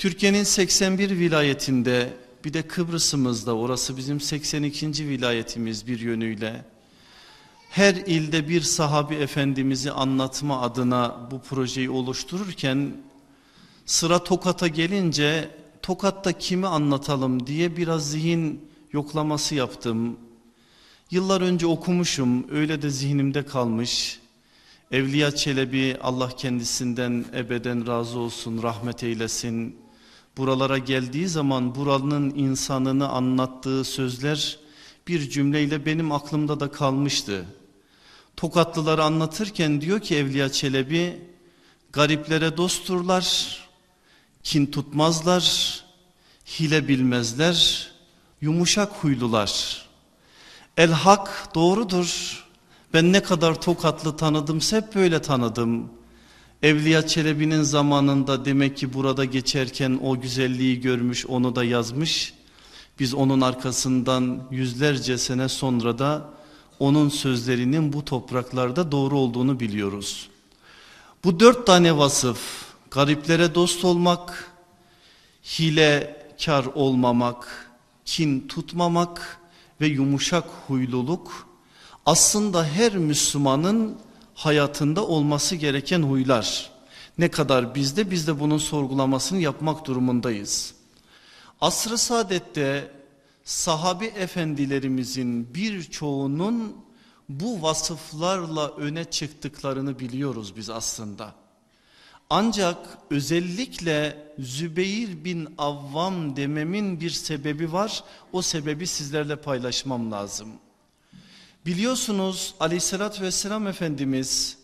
Türkiye'nin 81 vilayetinde bir de Kıbrıs'ımızda orası bizim 82. vilayetimiz bir yönüyle her ilde bir sahabi efendimizi anlatma adına bu projeyi oluştururken sıra Tokat'a gelince Tokat'ta kimi anlatalım diye biraz zihin yoklaması yaptım. Yıllar önce okumuşum öyle de zihnimde kalmış. Evliya Çelebi Allah kendisinden ebeden razı olsun rahmet eylesin. Buralara geldiği zaman buranın insanını anlattığı sözler bir cümleyle benim aklımda da kalmıştı. Tokatlıları anlatırken diyor ki Evliya Çelebi gariplere dostturlar, kin tutmazlar, hile bilmezler, yumuşak huylular. El hak doğrudur. Ben ne kadar Tokatlı tanıdım hep böyle tanıdım. Evliya Çelebi'nin zamanında demek ki burada geçerken o güzelliği görmüş onu da yazmış. Biz onun arkasından yüzlerce sene sonra da onun sözlerinin bu topraklarda doğru olduğunu biliyoruz. Bu dört tane vasıf gariplere dost olmak, hilekar olmamak, kin tutmamak ve yumuşak huyluluk aslında her Müslümanın hayatında olması gereken huylar. Ne kadar bizde biz de bunun sorgulamasını yapmak durumundayız. Asr-ı saadette sahabi efendilerimizin birçoğunun bu vasıflarla öne çıktıklarını biliyoruz biz aslında. Ancak özellikle Zübeyir bin Avvam dememin bir sebebi var. O sebebi sizlerle paylaşmam lazım. Biliyorsunuz aleyhissalatü vesselam Efendimiz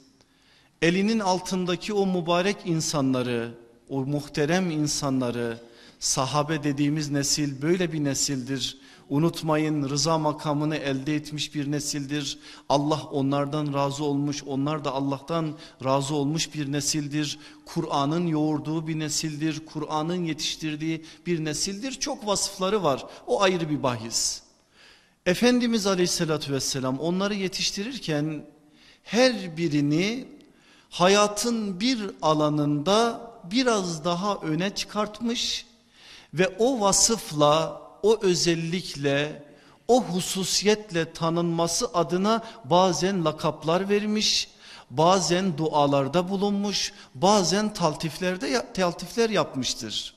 elinin altındaki o mübarek insanları, o muhterem insanları, sahabe dediğimiz nesil böyle bir nesildir. Unutmayın rıza makamını elde etmiş bir nesildir. Allah onlardan razı olmuş, onlar da Allah'tan razı olmuş bir nesildir. Kur'an'ın yoğurduğu bir nesildir, Kur'an'ın yetiştirdiği bir nesildir. Çok vasıfları var, o ayrı bir bahis. Efendimiz Aleyhisselatü Vesselam onları yetiştirirken her birini hayatın bir alanında biraz daha öne çıkartmış ve o vasıfla, o özellikle, o hususiyetle tanınması adına bazen lakaplar vermiş, bazen dualarda bulunmuş, bazen taltiflerde taltifler yapmıştır.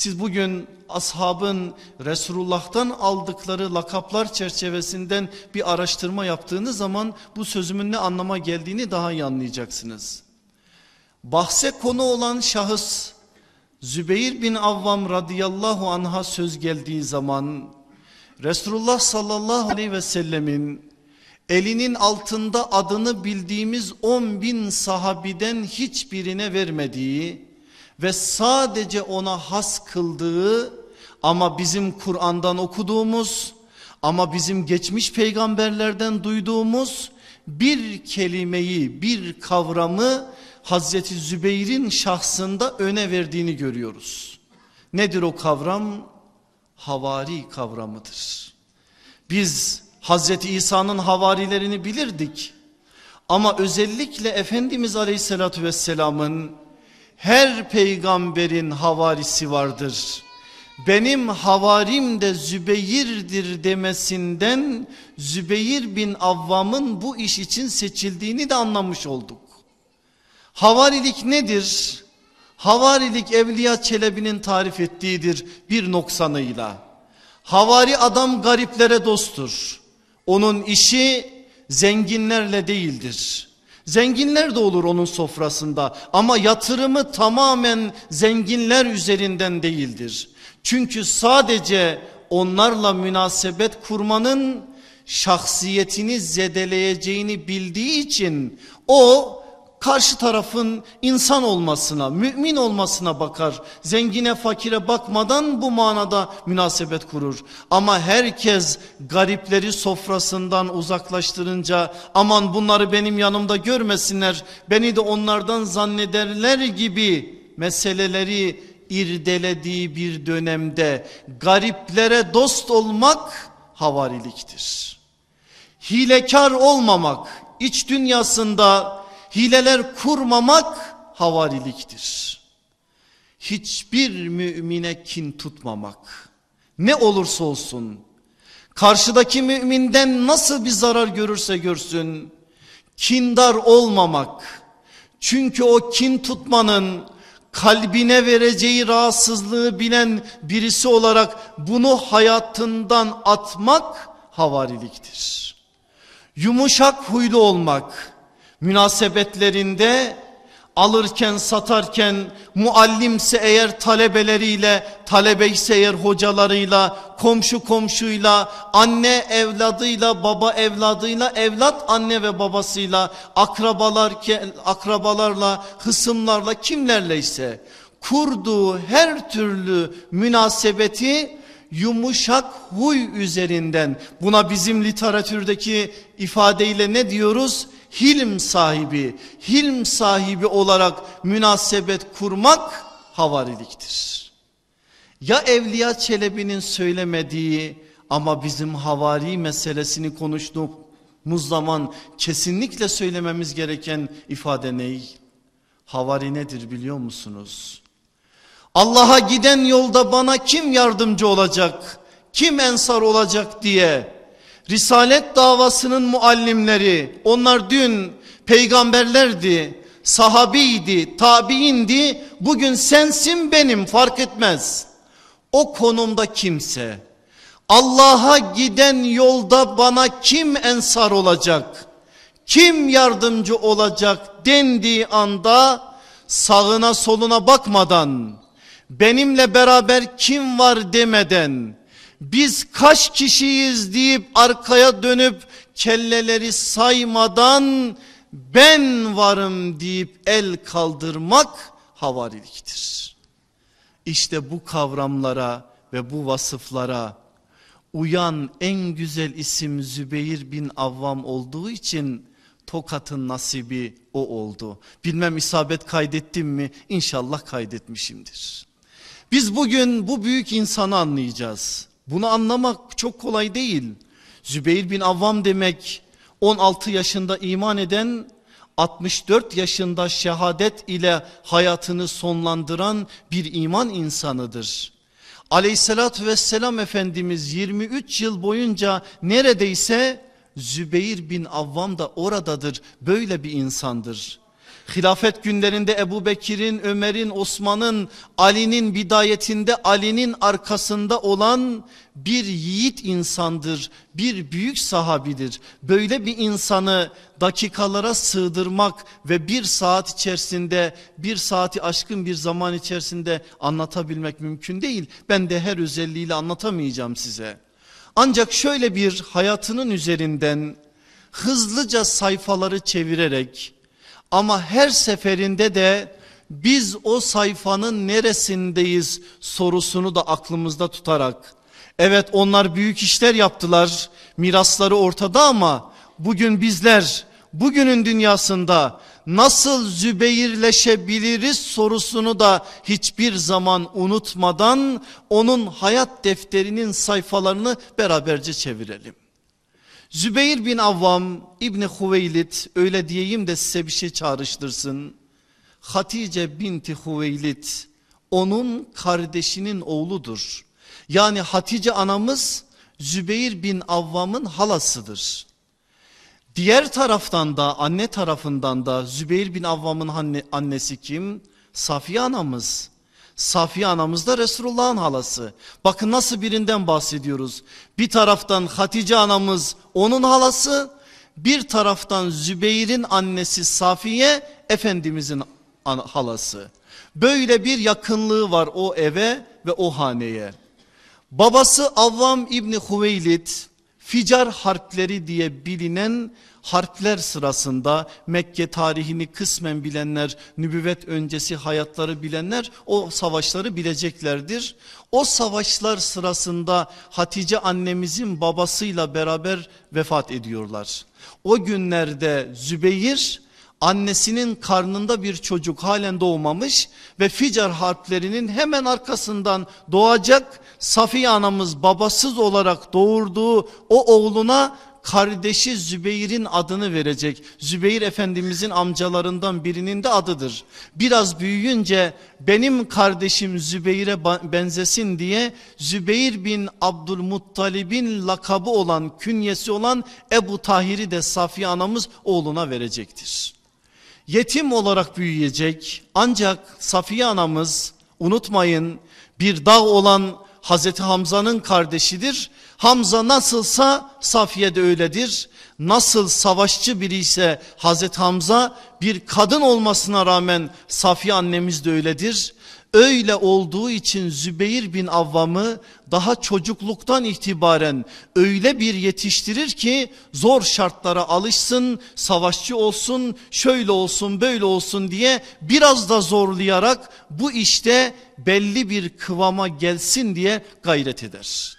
Siz bugün ashabın Resulullah'tan aldıkları lakaplar çerçevesinden bir araştırma yaptığınız zaman bu sözümün ne anlama geldiğini daha iyi anlayacaksınız. Bahse konu olan şahıs Zübeyir bin Avvam radıyallahu anha söz geldiği zaman Resulullah sallallahu aleyhi ve sellemin elinin altında adını bildiğimiz 10 bin sahabiden hiçbirine vermediği ve sadece ona has kıldığı ama bizim Kur'an'dan okuduğumuz ama bizim geçmiş peygamberlerden duyduğumuz bir kelimeyi bir kavramı Hazreti Zübeyir'in şahsında öne verdiğini görüyoruz. Nedir o kavram? Havari kavramıdır. Biz Hazreti İsa'nın havarilerini bilirdik. Ama özellikle Efendimiz Aleyhisselatü Vesselam'ın her peygamberin havarisi vardır. Benim havarim de Zübeyir'dir demesinden Zübeyir bin Avvam'ın bu iş için seçildiğini de anlamış olduk. Havarilik nedir? Havarilik Evliya Çelebi'nin tarif ettiğidir bir noksanıyla. Havari adam gariplere dosttur. Onun işi zenginlerle değildir. Zenginler de olur onun sofrasında ama yatırımı tamamen zenginler üzerinden değildir. Çünkü sadece onlarla münasebet kurmanın şahsiyetini zedeleyeceğini bildiği için o karşı tarafın insan olmasına, mümin olmasına bakar. Zengine fakire bakmadan bu manada münasebet kurur. Ama herkes garipleri sofrasından uzaklaştırınca aman bunları benim yanımda görmesinler, beni de onlardan zannederler gibi meseleleri irdelediği bir dönemde gariplere dost olmak havariliktir. Hilekar olmamak, iç dünyasında hileler kurmamak havariliktir. Hiçbir mümine kin tutmamak ne olursa olsun karşıdaki müminden nasıl bir zarar görürse görsün kindar olmamak. Çünkü o kin tutmanın kalbine vereceği rahatsızlığı bilen birisi olarak bunu hayatından atmak havariliktir. Yumuşak huylu olmak münasebetlerinde alırken satarken muallimse eğer talebeleriyle talebe ise eğer hocalarıyla komşu komşuyla anne evladıyla baba evladıyla evlat anne ve babasıyla akrabalar akrabalarla hısımlarla kimlerle ise kurduğu her türlü münasebeti yumuşak huy üzerinden buna bizim literatürdeki ifadeyle ne diyoruz? Hilm sahibi, hilm sahibi olarak münasebet kurmak havariliktir. Ya Evliya Çelebi'nin söylemediği ama bizim havari meselesini konuştuğumuz zaman kesinlikle söylememiz gereken ifade ney? Havari nedir biliyor musunuz? Allah'a giden yolda bana kim yardımcı olacak, kim ensar olacak diye Risalet davasının muallimleri onlar dün peygamberlerdi, sahabiydi, tabiindi. Bugün sensin benim fark etmez. O konumda kimse Allah'a giden yolda bana kim ensar olacak? Kim yardımcı olacak dendiği anda sağına soluna bakmadan benimle beraber kim var demeden biz kaç kişiyiz deyip arkaya dönüp kelleleri saymadan ben varım deyip el kaldırmak havariliktir. İşte bu kavramlara ve bu vasıflara uyan en güzel isim Zübeyir bin Avvam olduğu için Tokat'ın nasibi o oldu. Bilmem isabet kaydettim mi? İnşallah kaydetmişimdir. Biz bugün bu büyük insanı anlayacağız. Bunu anlamak çok kolay değil. Zübeyir bin Avvam demek 16 yaşında iman eden 64 yaşında şehadet ile hayatını sonlandıran bir iman insanıdır. Aleyhissalatü vesselam Efendimiz 23 yıl boyunca neredeyse Zübeyir bin Avvam da oradadır böyle bir insandır. Hilafet günlerinde Ebu Bekir'in, Ömer'in, Osman'ın, Ali'nin bidayetinde Ali'nin arkasında olan bir yiğit insandır. Bir büyük sahabidir. Böyle bir insanı dakikalara sığdırmak ve bir saat içerisinde bir saati aşkın bir zaman içerisinde anlatabilmek mümkün değil. Ben de her özelliğiyle anlatamayacağım size. Ancak şöyle bir hayatının üzerinden hızlıca sayfaları çevirerek ama her seferinde de biz o sayfanın neresindeyiz sorusunu da aklımızda tutarak evet onlar büyük işler yaptılar mirasları ortada ama bugün bizler bugünün dünyasında nasıl zübeyirleşebiliriz sorusunu da hiçbir zaman unutmadan onun hayat defterinin sayfalarını beraberce çevirelim. Zübeyir bin Avvam İbni Hüveylid öyle diyeyim de size bir şey çağrıştırsın. Hatice binti Hüveylid onun kardeşinin oğludur. Yani Hatice anamız Zübeyir bin Avvam'ın halasıdır. Diğer taraftan da anne tarafından da Zübeyir bin Avvam'ın annesi kim? Safiye anamız. Safiye anamız da Resulullah'ın halası. Bakın nasıl birinden bahsediyoruz. Bir taraftan Hatice anamız onun halası. Bir taraftan Zübeyir'in annesi Safiye Efendimizin halası. Böyle bir yakınlığı var o eve ve o haneye. Babası Avvam İbni Hüveylid Ficar harpleri diye bilinen harpler sırasında Mekke tarihini kısmen bilenler, nübüvvet öncesi hayatları bilenler o savaşları bileceklerdir. O savaşlar sırasında Hatice annemizin babasıyla beraber vefat ediyorlar. O günlerde Zübeyir annesinin karnında bir çocuk halen doğmamış ve Ficar harplerinin hemen arkasından doğacak Safiye anamız babasız olarak doğurduğu o oğluna kardeşi Zübeyir'in adını verecek. Zübeyir Efendimizin amcalarından birinin de adıdır. Biraz büyüyünce benim kardeşim Zübeyir'e benzesin diye Zübeyir bin Abdülmuttalib'in lakabı olan künyesi olan Ebu Tahir'i de Safiye anamız oğluna verecektir. Yetim olarak büyüyecek ancak Safiye anamız unutmayın bir dağ olan Hazreti Hamza'nın kardeşidir. Hamza nasılsa Safiye de öyledir. Nasıl savaşçı biri ise Hazreti Hamza bir kadın olmasına rağmen Safiye annemiz de öyledir. Öyle olduğu için Zübeyir bin Avvam'ı daha çocukluktan itibaren öyle bir yetiştirir ki zor şartlara alışsın, savaşçı olsun, şöyle olsun, böyle olsun diye biraz da zorlayarak bu işte belli bir kıvama gelsin diye gayret eder.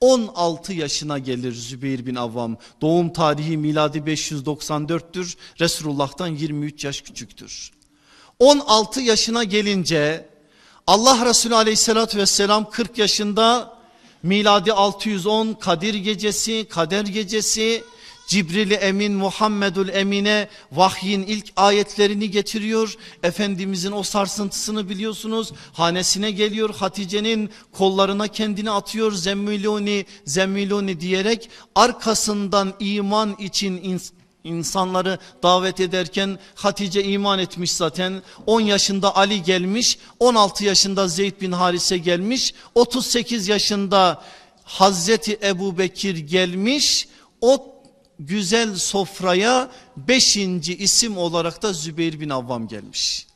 16 yaşına gelir Zübeyir bin Avvam. Doğum tarihi miladi 594'tür. Resulullah'tan 23 yaş küçüktür. 16 yaşına gelince Allah Resulü aleyhissalatü vesselam 40 yaşında miladi 610 Kadir gecesi, Kader gecesi Cibril-i Emin Muhammedül Emine vahyin ilk ayetlerini getiriyor. Efendimizin o sarsıntısını biliyorsunuz. Hanesine geliyor Hatice'nin kollarına kendini atıyor zemmiluni zemmiluni diyerek arkasından iman için insanları davet ederken Hatice iman etmiş zaten 10 yaşında Ali gelmiş 16 yaşında Zeyd bin Harise gelmiş 38 yaşında Hazreti Ebu Bekir gelmiş o güzel sofraya beşinci isim olarak da Zübeyir bin Avvam gelmiş.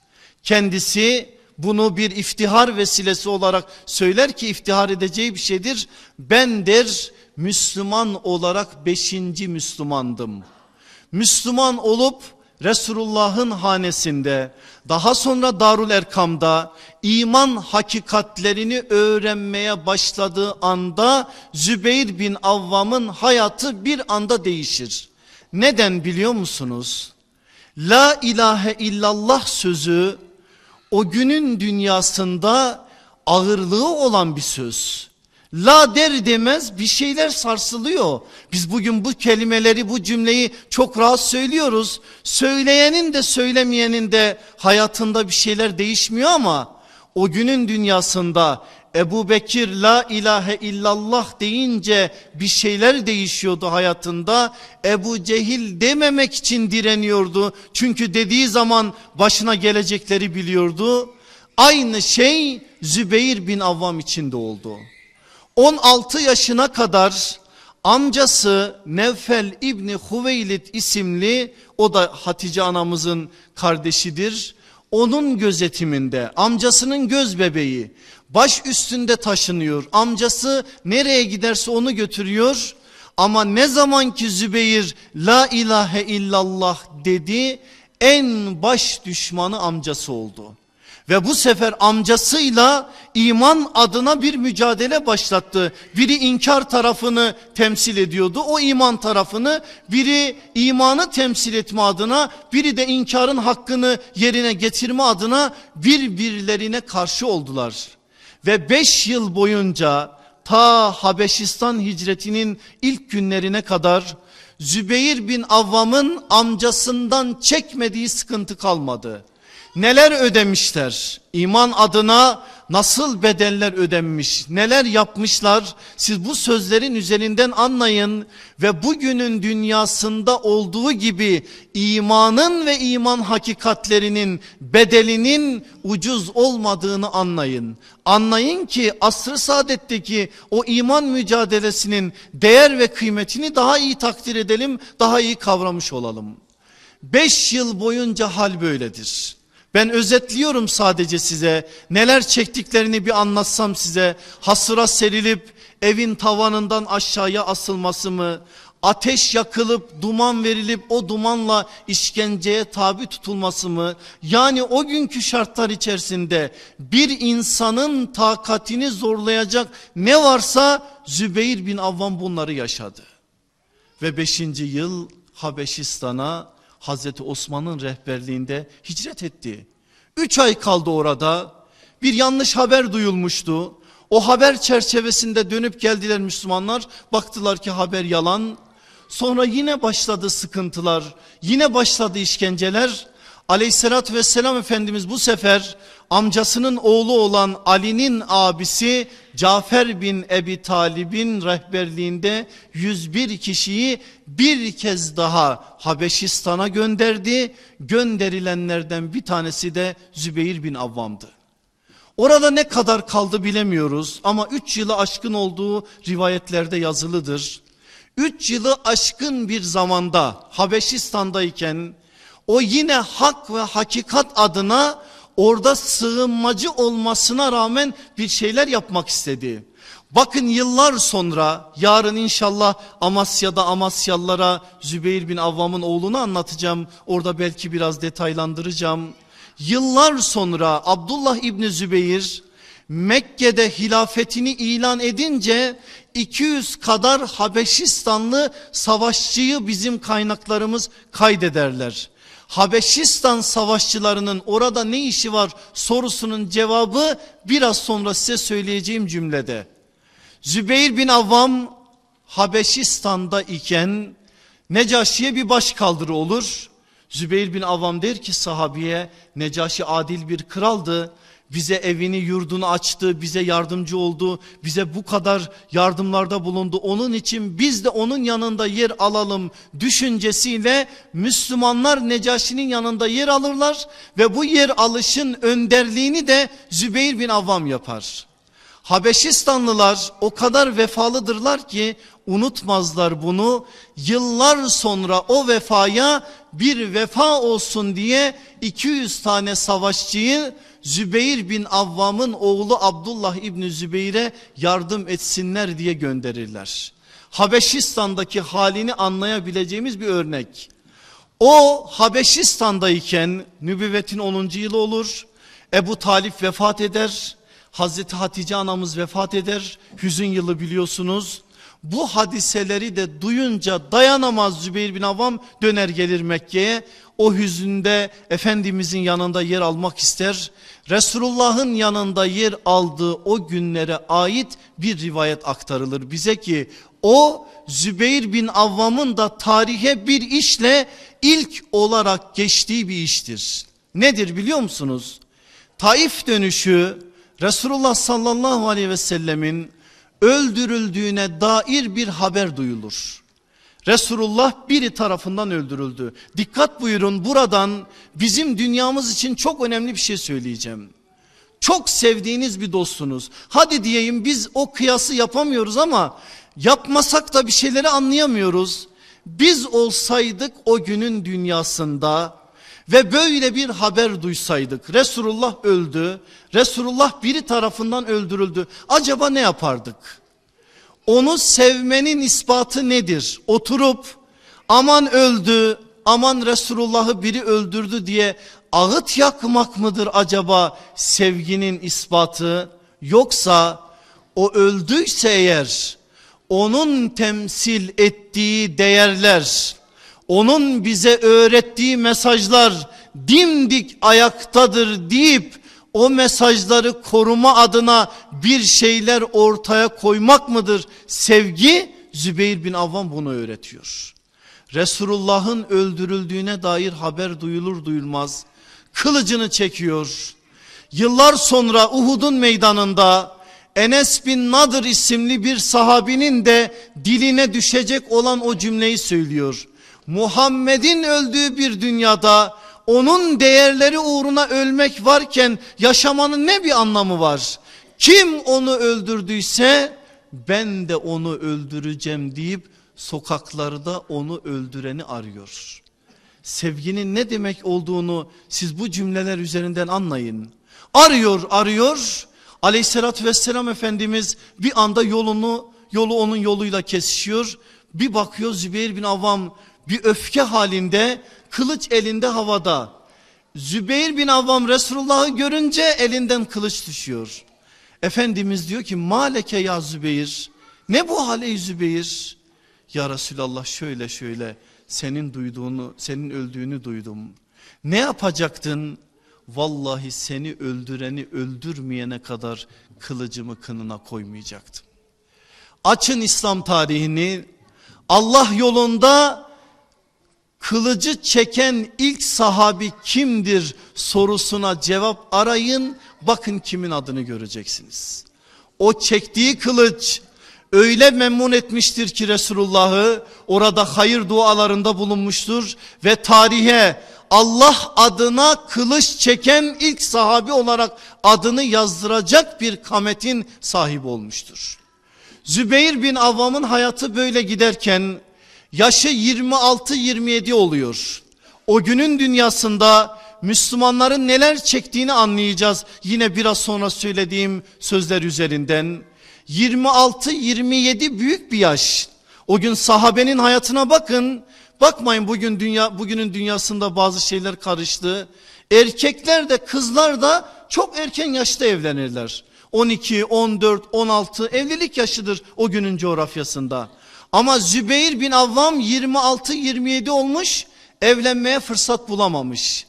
Kendisi bunu bir iftihar vesilesi olarak söyler ki iftihar edeceği bir şeydir. Ben der Müslüman olarak beşinci Müslümandım. Müslüman olup Resulullah'ın hanesinde daha sonra Darul Erkam'da iman hakikatlerini öğrenmeye başladığı anda Zübeyir bin Avvam'ın hayatı bir anda değişir. Neden biliyor musunuz? La ilahe illallah sözü o günün dünyasında ağırlığı olan bir söz. La der demez bir şeyler sarsılıyor. Biz bugün bu kelimeleri bu cümleyi çok rahat söylüyoruz. Söyleyenin de söylemeyenin de hayatında bir şeyler değişmiyor ama o günün dünyasında Ebu Bekir la ilahe illallah deyince bir şeyler değişiyordu hayatında. Ebu Cehil dememek için direniyordu. Çünkü dediği zaman başına gelecekleri biliyordu. Aynı şey Zübeyir bin Avvam için de oldu. 16 yaşına kadar amcası Nevfel İbni Hüveylid isimli o da Hatice anamızın kardeşidir. Onun gözetiminde amcasının göz bebeği baş üstünde taşınıyor. Amcası nereye giderse onu götürüyor. Ama ne zaman ki Zübeyir la ilahe illallah dedi en baş düşmanı amcası oldu. Ve bu sefer amcasıyla iman adına bir mücadele başlattı. Biri inkar tarafını temsil ediyordu. O iman tarafını biri imanı temsil etme adına biri de inkarın hakkını yerine getirme adına birbirlerine karşı oldular. Ve beş yıl boyunca ta Habeşistan hicretinin ilk günlerine kadar Zübeyir bin Avvam'ın amcasından çekmediği sıkıntı kalmadı. Neler ödemişler? İman adına nasıl bedeller ödenmiş? Neler yapmışlar? Siz bu sözlerin üzerinden anlayın ve bugünün dünyasında olduğu gibi imanın ve iman hakikatlerinin bedelinin ucuz olmadığını anlayın. Anlayın ki asr-ı saadetteki o iman mücadelesinin değer ve kıymetini daha iyi takdir edelim, daha iyi kavramış olalım. Beş yıl boyunca hal böyledir. Ben özetliyorum sadece size. Neler çektiklerini bir anlatsam size. Hasıra serilip evin tavanından aşağıya asılması mı? Ateş yakılıp duman verilip o dumanla işkenceye tabi tutulması mı? Yani o günkü şartlar içerisinde bir insanın takatini zorlayacak ne varsa Zübeyir bin Avvam bunları yaşadı. Ve beşinci yıl Habeşistan'a Hazreti Osman'ın rehberliğinde hicret etti. Üç ay kaldı orada. Bir yanlış haber duyulmuştu. O haber çerçevesinde dönüp geldiler Müslümanlar. Baktılar ki haber yalan. Sonra yine başladı sıkıntılar. Yine başladı işkenceler. Aleyhissalatü vesselam Efendimiz bu sefer amcasının oğlu olan Ali'nin abisi Cafer bin Ebi Talib'in rehberliğinde 101 kişiyi bir kez daha Habeşistan'a gönderdi. Gönderilenlerden bir tanesi de Zübeyir bin Avvam'dı. Orada ne kadar kaldı bilemiyoruz ama 3 yılı aşkın olduğu rivayetlerde yazılıdır. 3 yılı aşkın bir zamanda Habeşistan'dayken o yine hak ve hakikat adına orada sığınmacı olmasına rağmen bir şeyler yapmak istedi. Bakın yıllar sonra yarın inşallah Amasya'da Amasyalılara Zübeyir bin Avvam'ın oğlunu anlatacağım. Orada belki biraz detaylandıracağım. Yıllar sonra Abdullah İbni Zübeyir Mekke'de hilafetini ilan edince 200 kadar Habeşistanlı savaşçıyı bizim kaynaklarımız kaydederler. Habeşistan savaşçılarının orada ne işi var sorusunun cevabı biraz sonra size söyleyeceğim cümlede. Zübeyir bin Avvam Habeşistan'da iken Necaşi'ye bir baş kaldırı olur. Zübeyir bin Avvam der ki sahabiye Necaşi adil bir kraldı. Bize evini yurdunu açtı bize yardımcı oldu bize bu kadar yardımlarda bulundu. Onun için biz de onun yanında yer alalım düşüncesiyle Müslümanlar Necaşi'nin yanında yer alırlar. Ve bu yer alışın önderliğini de Zübeyir bin Avvam yapar. Habeşistanlılar o kadar vefalıdırlar ki unutmazlar bunu. Yıllar sonra o vefaya bir vefa olsun diye 200 tane savaşçıyı Zübeyir bin Avvam'ın oğlu Abdullah İbni Zübeyir'e yardım etsinler diye gönderirler. Habeşistan'daki halini anlayabileceğimiz bir örnek. O Habeşistan'dayken nübüvvetin 10. yılı olur. Ebu Talip vefat eder. Hazreti Hatice anamız vefat eder. Hüzün yılı biliyorsunuz. Bu hadiseleri de duyunca dayanamaz Zübeyir bin Avvam döner gelir Mekke'ye. O hüzünde Efendimizin yanında yer almak ister. Resulullah'ın yanında yer aldığı o günlere ait bir rivayet aktarılır bize ki o Zübeyir bin Avvam'ın da tarihe bir işle ilk olarak geçtiği bir iştir. Nedir biliyor musunuz? Taif dönüşü Resulullah sallallahu aleyhi ve sellemin öldürüldüğüne dair bir haber duyulur. Resulullah biri tarafından öldürüldü. Dikkat buyurun buradan bizim dünyamız için çok önemli bir şey söyleyeceğim. Çok sevdiğiniz bir dostunuz. Hadi diyeyim biz o kıyası yapamıyoruz ama yapmasak da bir şeyleri anlayamıyoruz. Biz olsaydık o günün dünyasında ve böyle bir haber duysaydık Resulullah öldü Resulullah biri tarafından öldürüldü acaba ne yapardık? Onu sevmenin ispatı nedir? Oturup aman öldü aman Resulullah'ı biri öldürdü diye ağıt yakmak mıdır acaba sevginin ispatı? Yoksa o öldüyse eğer onun temsil ettiği değerler onun bize öğrettiği mesajlar dimdik ayaktadır deyip o mesajları koruma adına bir şeyler ortaya koymak mıdır? Sevgi Zübeyir bin Avvam bunu öğretiyor. Resulullah'ın öldürüldüğüne dair haber duyulur duyulmaz kılıcını çekiyor. Yıllar sonra Uhud'un meydanında Enes bin Nadır isimli bir sahabinin de diline düşecek olan o cümleyi söylüyor. Muhammed'in öldüğü bir dünyada onun değerleri uğruna ölmek varken yaşamanın ne bir anlamı var? Kim onu öldürdüyse ben de onu öldüreceğim deyip sokaklarda onu öldüreni arıyor. Sevginin ne demek olduğunu siz bu cümleler üzerinden anlayın. Arıyor arıyor aleyhissalatü vesselam Efendimiz bir anda yolunu yolu onun yoluyla kesişiyor. Bir bakıyor Zübeyir bin Avvam bir öfke halinde kılıç elinde havada. Zübeyir bin Avvam Resulullah'ı görünce elinden kılıç düşüyor. Efendimiz diyor ki maleke ya Zübeyir ne bu hale Zübeyir? Ya Resulallah şöyle şöyle senin duyduğunu senin öldüğünü duydum. Ne yapacaktın? Vallahi seni öldüreni öldürmeyene kadar kılıcımı kınına koymayacaktım. Açın İslam tarihini Allah yolunda kılıcı çeken ilk sahabi kimdir sorusuna cevap arayın. Bakın kimin adını göreceksiniz. O çektiği kılıç öyle memnun etmiştir ki Resulullah'ı orada hayır dualarında bulunmuştur ve tarihe Allah adına kılıç çeken ilk sahabi olarak adını yazdıracak bir kametin sahibi olmuştur. Zübeyir bin Avvam'ın hayatı böyle giderken yaşı 26-27 oluyor. O günün dünyasında Müslümanların neler çektiğini anlayacağız. Yine biraz sonra söylediğim sözler üzerinden. 26-27 büyük bir yaş. O gün sahabenin hayatına bakın. Bakmayın bugün dünya bugünün dünyasında bazı şeyler karıştı. Erkekler de kızlar da çok erken yaşta evlenirler. 12, 14, 16 evlilik yaşıdır o günün coğrafyasında. Ama Zübeyir bin Avvam 26-27 olmuş evlenmeye fırsat bulamamış.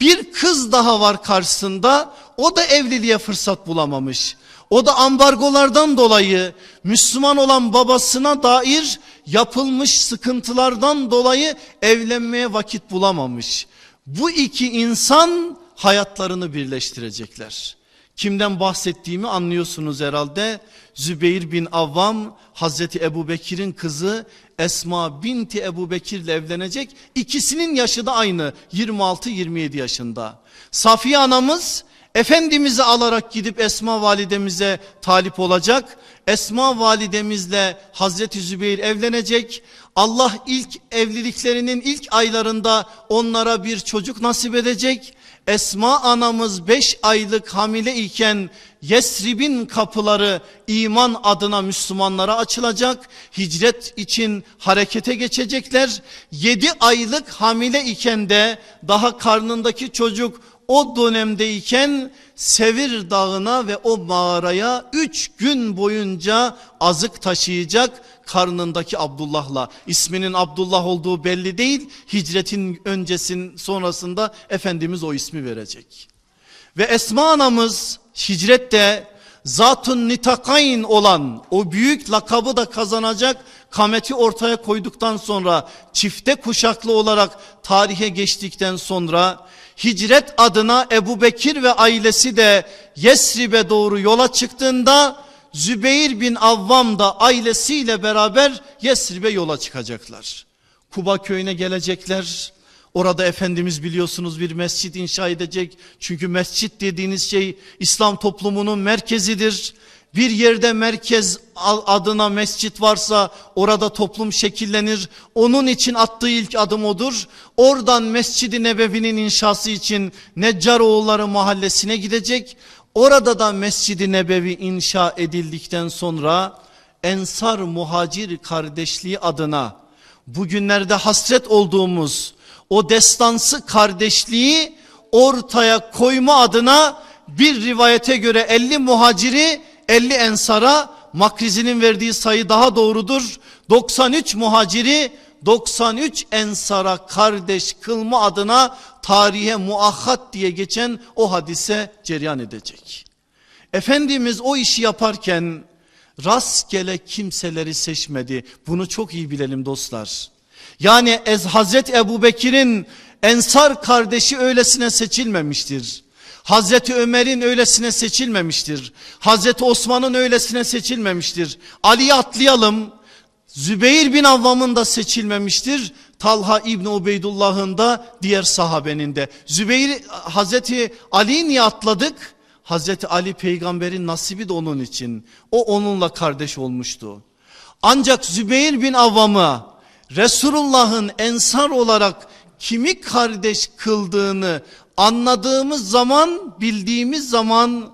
Bir kız daha var karşısında o da evliliğe fırsat bulamamış. O da ambargolardan dolayı Müslüman olan babasına dair yapılmış sıkıntılardan dolayı evlenmeye vakit bulamamış. Bu iki insan hayatlarını birleştirecekler. Kimden bahsettiğimi anlıyorsunuz herhalde. Zübeyir bin Avvam Hazreti Ebu Bekir'in kızı Esma binti Ebu Bekir ile evlenecek. İkisinin yaşı da aynı 26-27 yaşında. Safiye anamız Efendimiz'i alarak gidip Esma validemize talip olacak. Esma validemizle Hazreti Zübeyir evlenecek. Allah ilk evliliklerinin ilk aylarında onlara bir çocuk nasip edecek. Esma anamız 5 aylık hamile iken Yesrib'in kapıları iman adına Müslümanlara açılacak. Hicret için harekete geçecekler. 7 aylık hamile iken de daha karnındaki çocuk o dönemdeyken Sevir Dağı'na ve o mağaraya üç gün boyunca azık taşıyacak karnındaki Abdullah'la. isminin Abdullah olduğu belli değil. Hicretin öncesin sonrasında Efendimiz o ismi verecek. Ve Esma anamız hicrette zatun nitakayn olan o büyük lakabı da kazanacak kameti ortaya koyduktan sonra çifte kuşaklı olarak tarihe geçtikten sonra hicret adına Ebu Bekir ve ailesi de Yesrib'e doğru yola çıktığında Zübeyir bin Avvam da ailesiyle beraber Yesrib'e yola çıkacaklar. Kuba köyüne gelecekler. Orada Efendimiz biliyorsunuz bir mescit inşa edecek. Çünkü mescit dediğiniz şey İslam toplumunun merkezidir. Bir yerde merkez adına mescit varsa orada toplum şekillenir. Onun için attığı ilk adım odur. Oradan Mescid-i Nebevi'nin inşası için Neccaroğulları mahallesine gidecek. Orada da Mescid-i Nebevi inşa edildikten sonra Ensar Muhacir kardeşliği adına bugünlerde hasret olduğumuz o destansı kardeşliği ortaya koyma adına bir rivayete göre 50 muhaciri 50 ensara Makrizi'nin verdiği sayı daha doğrudur. 93 muhaciri 93 ensara kardeş kılma adına tarihe muahhat diye geçen o hadise cereyan edecek. Efendimiz o işi yaparken rastgele kimseleri seçmedi. Bunu çok iyi bilelim dostlar. Yani Ez Hazret Ebu Bekir'in ensar kardeşi öylesine seçilmemiştir. Hazreti Ömer'in öylesine seçilmemiştir. Hazreti Osman'ın öylesine seçilmemiştir. Ali'yi atlayalım. Zübeyir bin Avvam'ın da seçilmemiştir. Talha İbni Ubeydullah'ın da diğer sahabenin de. Zübeyir Hazreti Ali'yi niye atladık? Hazreti Ali peygamberin nasibi de onun için. O onunla kardeş olmuştu. Ancak Zübeyir bin Avvam'ı Resulullah'ın ensar olarak kimi kardeş kıldığını anladığımız zaman bildiğimiz zaman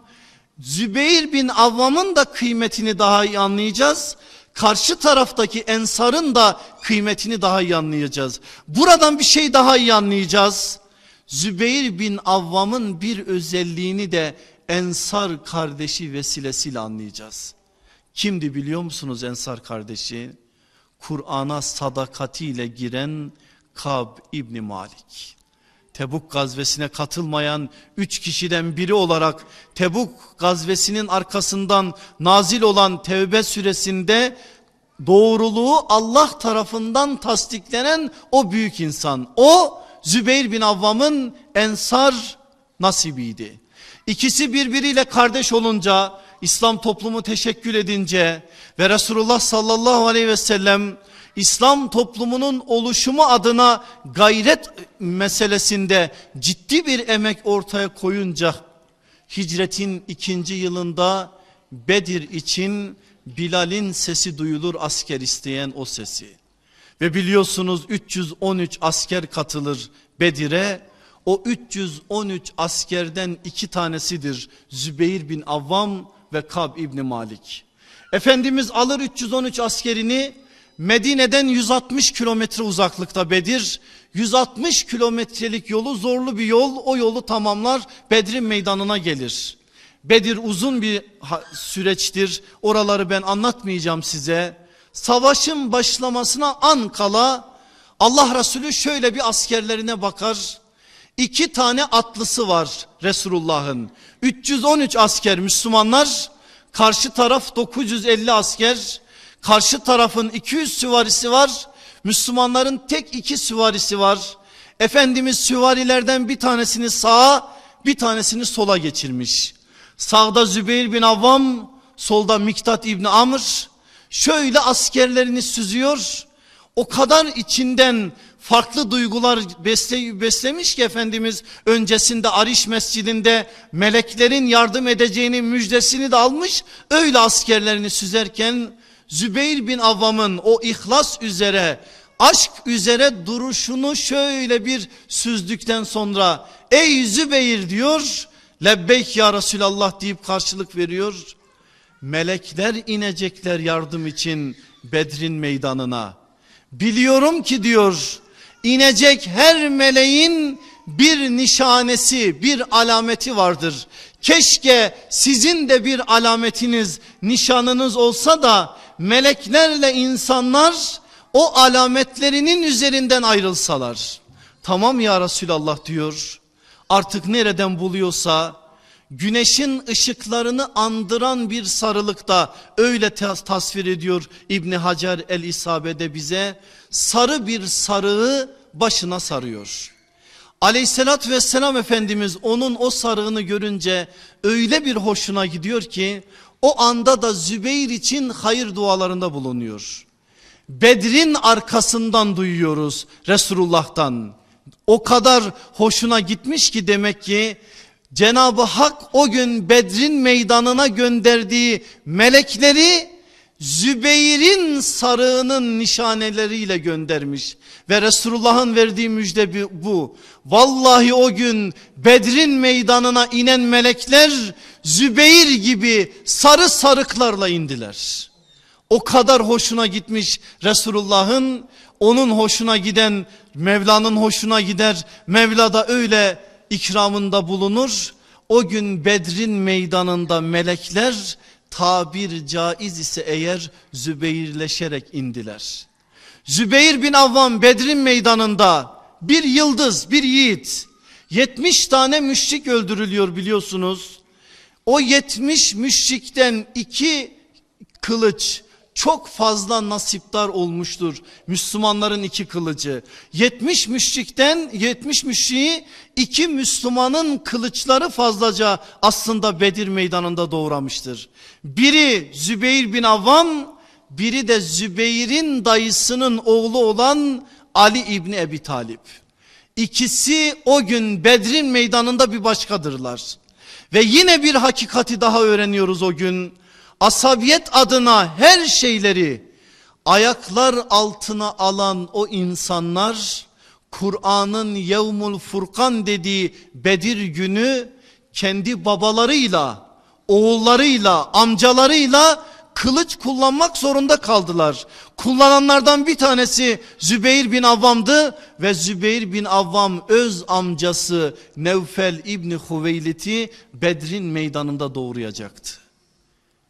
Zübeyir bin Avvam'ın da kıymetini daha iyi anlayacağız. Karşı taraftaki ensarın da kıymetini daha iyi anlayacağız. Buradan bir şey daha iyi anlayacağız. Zübeyir bin Avvam'ın bir özelliğini de ensar kardeşi vesilesiyle anlayacağız. Kimdi biliyor musunuz ensar kardeşi? Kur'an'a sadakatiyle giren Kab İbni Malik. Tebuk gazvesine katılmayan üç kişiden biri olarak Tebuk gazvesinin arkasından nazil olan Tevbe süresinde doğruluğu Allah tarafından tasdiklenen o büyük insan. O Zübeyir bin Avvam'ın ensar nasibiydi. İkisi birbiriyle kardeş olunca İslam toplumu teşekkül edince ve Resulullah sallallahu aleyhi ve sellem İslam toplumunun oluşumu adına gayret meselesinde ciddi bir emek ortaya koyunca hicretin ikinci yılında Bedir için Bilal'in sesi duyulur asker isteyen o sesi. Ve biliyorsunuz 313 asker katılır Bedir'e. O 313 askerden iki tanesidir Zübeyir bin Avvam ve Kab İbni Malik. Efendimiz alır 313 askerini Medine'den 160 kilometre uzaklıkta Bedir. 160 kilometrelik yolu zorlu bir yol o yolu tamamlar Bedir'in meydanına gelir. Bedir uzun bir süreçtir oraları ben anlatmayacağım size. Savaşın başlamasına an kala Allah Resulü şöyle bir askerlerine bakar. İki tane atlısı var Resulullah'ın. 313 asker Müslümanlar karşı taraf 950 asker Karşı tarafın 200 süvarisi var. Müslümanların tek iki süvarisi var. Efendimiz süvarilerden bir tanesini sağa bir tanesini sola geçirmiş. Sağda Zübeyir bin Avvam solda Miktat İbni Amr şöyle askerlerini süzüyor. O kadar içinden farklı duygular besle, beslemiş ki Efendimiz öncesinde Ariş Mescidinde meleklerin yardım edeceğini müjdesini de almış. Öyle askerlerini süzerken Zübeyir bin Avvam'ın o ihlas üzere aşk üzere duruşunu şöyle bir süzdükten sonra ey Zübeyir diyor lebbeyk ya Resulallah deyip karşılık veriyor. Melekler inecekler yardım için Bedrin meydanına. Biliyorum ki diyor inecek her meleğin bir nişanesi bir alameti vardır. Keşke sizin de bir alametiniz nişanınız olsa da meleklerle insanlar o alametlerinin üzerinden ayrılsalar. Tamam ya Resulallah diyor. Artık nereden buluyorsa güneşin ışıklarını andıran bir sarılıkta öyle tasvir ediyor İbni Hacer el İsabe'de bize sarı bir sarığı başına sarıyor. Aleyhissalat vesselam Efendimiz onun o sarığını görünce öyle bir hoşuna gidiyor ki o anda da Zübeyir için hayır dualarında bulunuyor. Bedrin arkasından duyuyoruz Resulullah'tan. O kadar hoşuna gitmiş ki demek ki Cenab-ı Hak o gün Bedrin meydanına gönderdiği melekleri Zübeyir'in sarığının nişaneleriyle göndermiş. Ve Resulullah'ın verdiği müjde bu. Vallahi o gün Bedrin meydanına inen melekler Zübeyir gibi sarı sarıklarla indiler. O kadar hoşuna gitmiş Resulullah'ın onun hoşuna giden Mevla'nın hoşuna gider. Mevla da öyle ikramında bulunur. O gün Bedrin meydanında melekler tabir caiz ise eğer Zübeyirleşerek indiler. Zübeyir bin Avvam Bedrin meydanında bir yıldız bir yiğit 70 tane müşrik öldürülüyor biliyorsunuz. O 70 müşrikten iki kılıç çok fazla nasiptar olmuştur. Müslümanların iki kılıcı. 70 müşrikten 70 müşriği iki Müslümanın kılıçları fazlaca aslında Bedir meydanında doğramıştır. Biri Zübeyir bin Avvam biri de Zübeyir'in dayısının oğlu olan Ali İbni Ebi Talip. İkisi o gün Bedrin meydanında bir başkadırlar. Ve yine bir hakikati daha öğreniyoruz o gün. Asabiyet adına her şeyleri ayaklar altına alan o insanlar Kur'an'ın Yevmul Furkan dediği Bedir günü kendi babalarıyla, oğullarıyla, amcalarıyla kılıç kullanmak zorunda kaldılar. Kullananlardan bir tanesi Zübeyir bin Avvam'dı ve Zübeyir bin Avvam öz amcası Nevfel İbni Huveylit'i Bedrin meydanında doğuracaktı.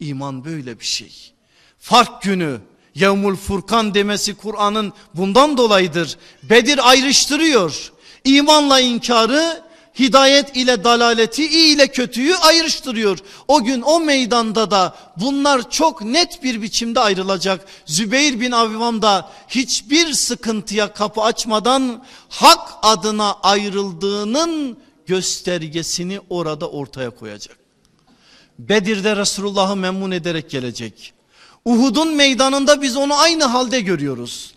İman böyle bir şey. Fark günü Yevmul Furkan demesi Kur'an'ın bundan dolayıdır. Bedir ayrıştırıyor. İmanla inkarı hidayet ile dalaleti, iyi ile kötüyü ayrıştırıyor. O gün o meydanda da bunlar çok net bir biçimde ayrılacak. Zübeyir bin Avvam da hiçbir sıkıntıya kapı açmadan hak adına ayrıldığının göstergesini orada ortaya koyacak. Bedir'de Resulullah'ı memnun ederek gelecek. Uhud'un meydanında biz onu aynı halde görüyoruz.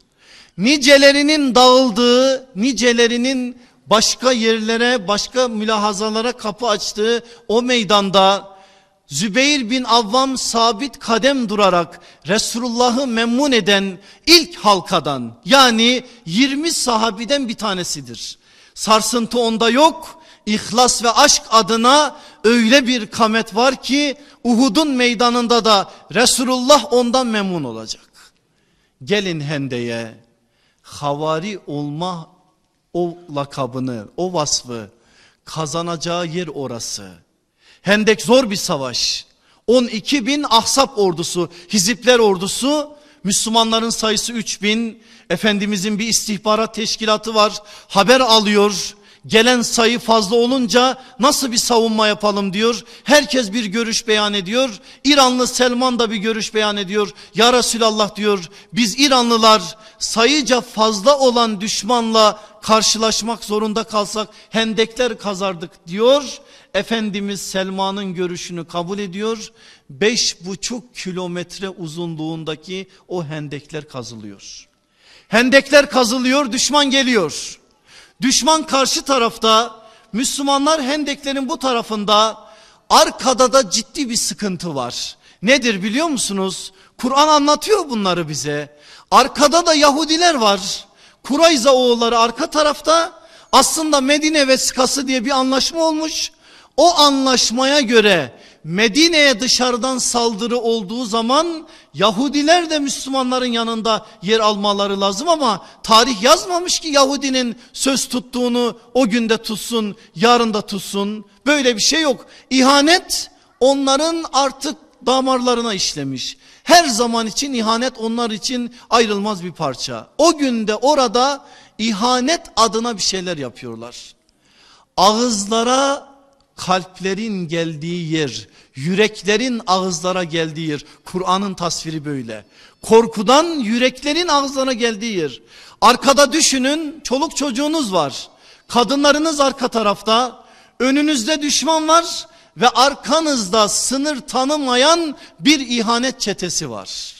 Nicelerinin dağıldığı, nicelerinin başka yerlere, başka mülahazalara kapı açtığı o meydanda Zübeyir bin Avvam sabit kadem durarak Resulullah'ı memnun eden ilk halkadan yani 20 sahabiden bir tanesidir. Sarsıntı onda yok. İhlas ve aşk adına öyle bir kamet var ki Uhud'un meydanında da Resulullah ondan memnun olacak. Gelin Hende'ye havari olma o lakabını, o vasfı kazanacağı yer orası. Hendek zor bir savaş. 12 bin ahsap ordusu, hizipler ordusu, Müslümanların sayısı 3 bin. Efendimizin bir istihbarat teşkilatı var. Haber alıyor. Gelen sayı fazla olunca nasıl bir savunma yapalım diyor. Herkes bir görüş beyan ediyor. İranlı Selman da bir görüş beyan ediyor. Ya Resulallah diyor biz İranlılar sayıca fazla olan düşmanla karşılaşmak zorunda kalsak hendekler kazardık diyor. Efendimiz Selman'ın görüşünü kabul ediyor. Beş buçuk kilometre uzunluğundaki o hendekler kazılıyor. Hendekler kazılıyor düşman geliyor. Düşman karşı tarafta Müslümanlar hendeklerin bu tarafında arkada da ciddi bir sıkıntı var. Nedir biliyor musunuz? Kur'an anlatıyor bunları bize. Arkada da Yahudiler var. Kurayza oğulları arka tarafta aslında Medine vesikası diye bir anlaşma olmuş. O anlaşmaya göre Medine'ye dışarıdan saldırı olduğu zaman Yahudiler de Müslümanların yanında yer almaları lazım ama tarih yazmamış ki Yahudinin söz tuttuğunu o günde tutsun, yarın da tutsun. Böyle bir şey yok. İhanet onların artık damarlarına işlemiş. Her zaman için ihanet onlar için ayrılmaz bir parça. O günde orada ihanet adına bir şeyler yapıyorlar. Ağızlara kalplerin geldiği yer, yüreklerin ağızlara geldiği yer. Kur'an'ın tasviri böyle. Korkudan yüreklerin ağızlarına geldiği yer. Arkada düşünün çoluk çocuğunuz var. Kadınlarınız arka tarafta. Önünüzde düşman var ve arkanızda sınır tanımayan bir ihanet çetesi var.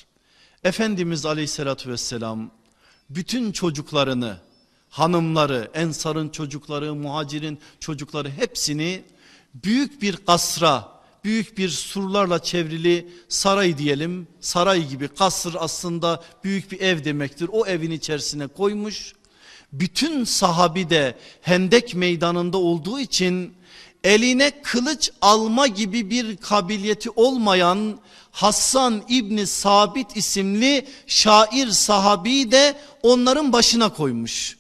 Efendimiz aleyhissalatü vesselam bütün çocuklarını, hanımları, ensarın çocukları, muhacirin çocukları hepsini büyük bir kasra, büyük bir surlarla çevrili saray diyelim. Saray gibi kasır aslında büyük bir ev demektir. O evin içerisine koymuş. Bütün sahabi de hendek meydanında olduğu için eline kılıç alma gibi bir kabiliyeti olmayan Hassan İbni Sabit isimli şair sahabi de onların başına koymuş.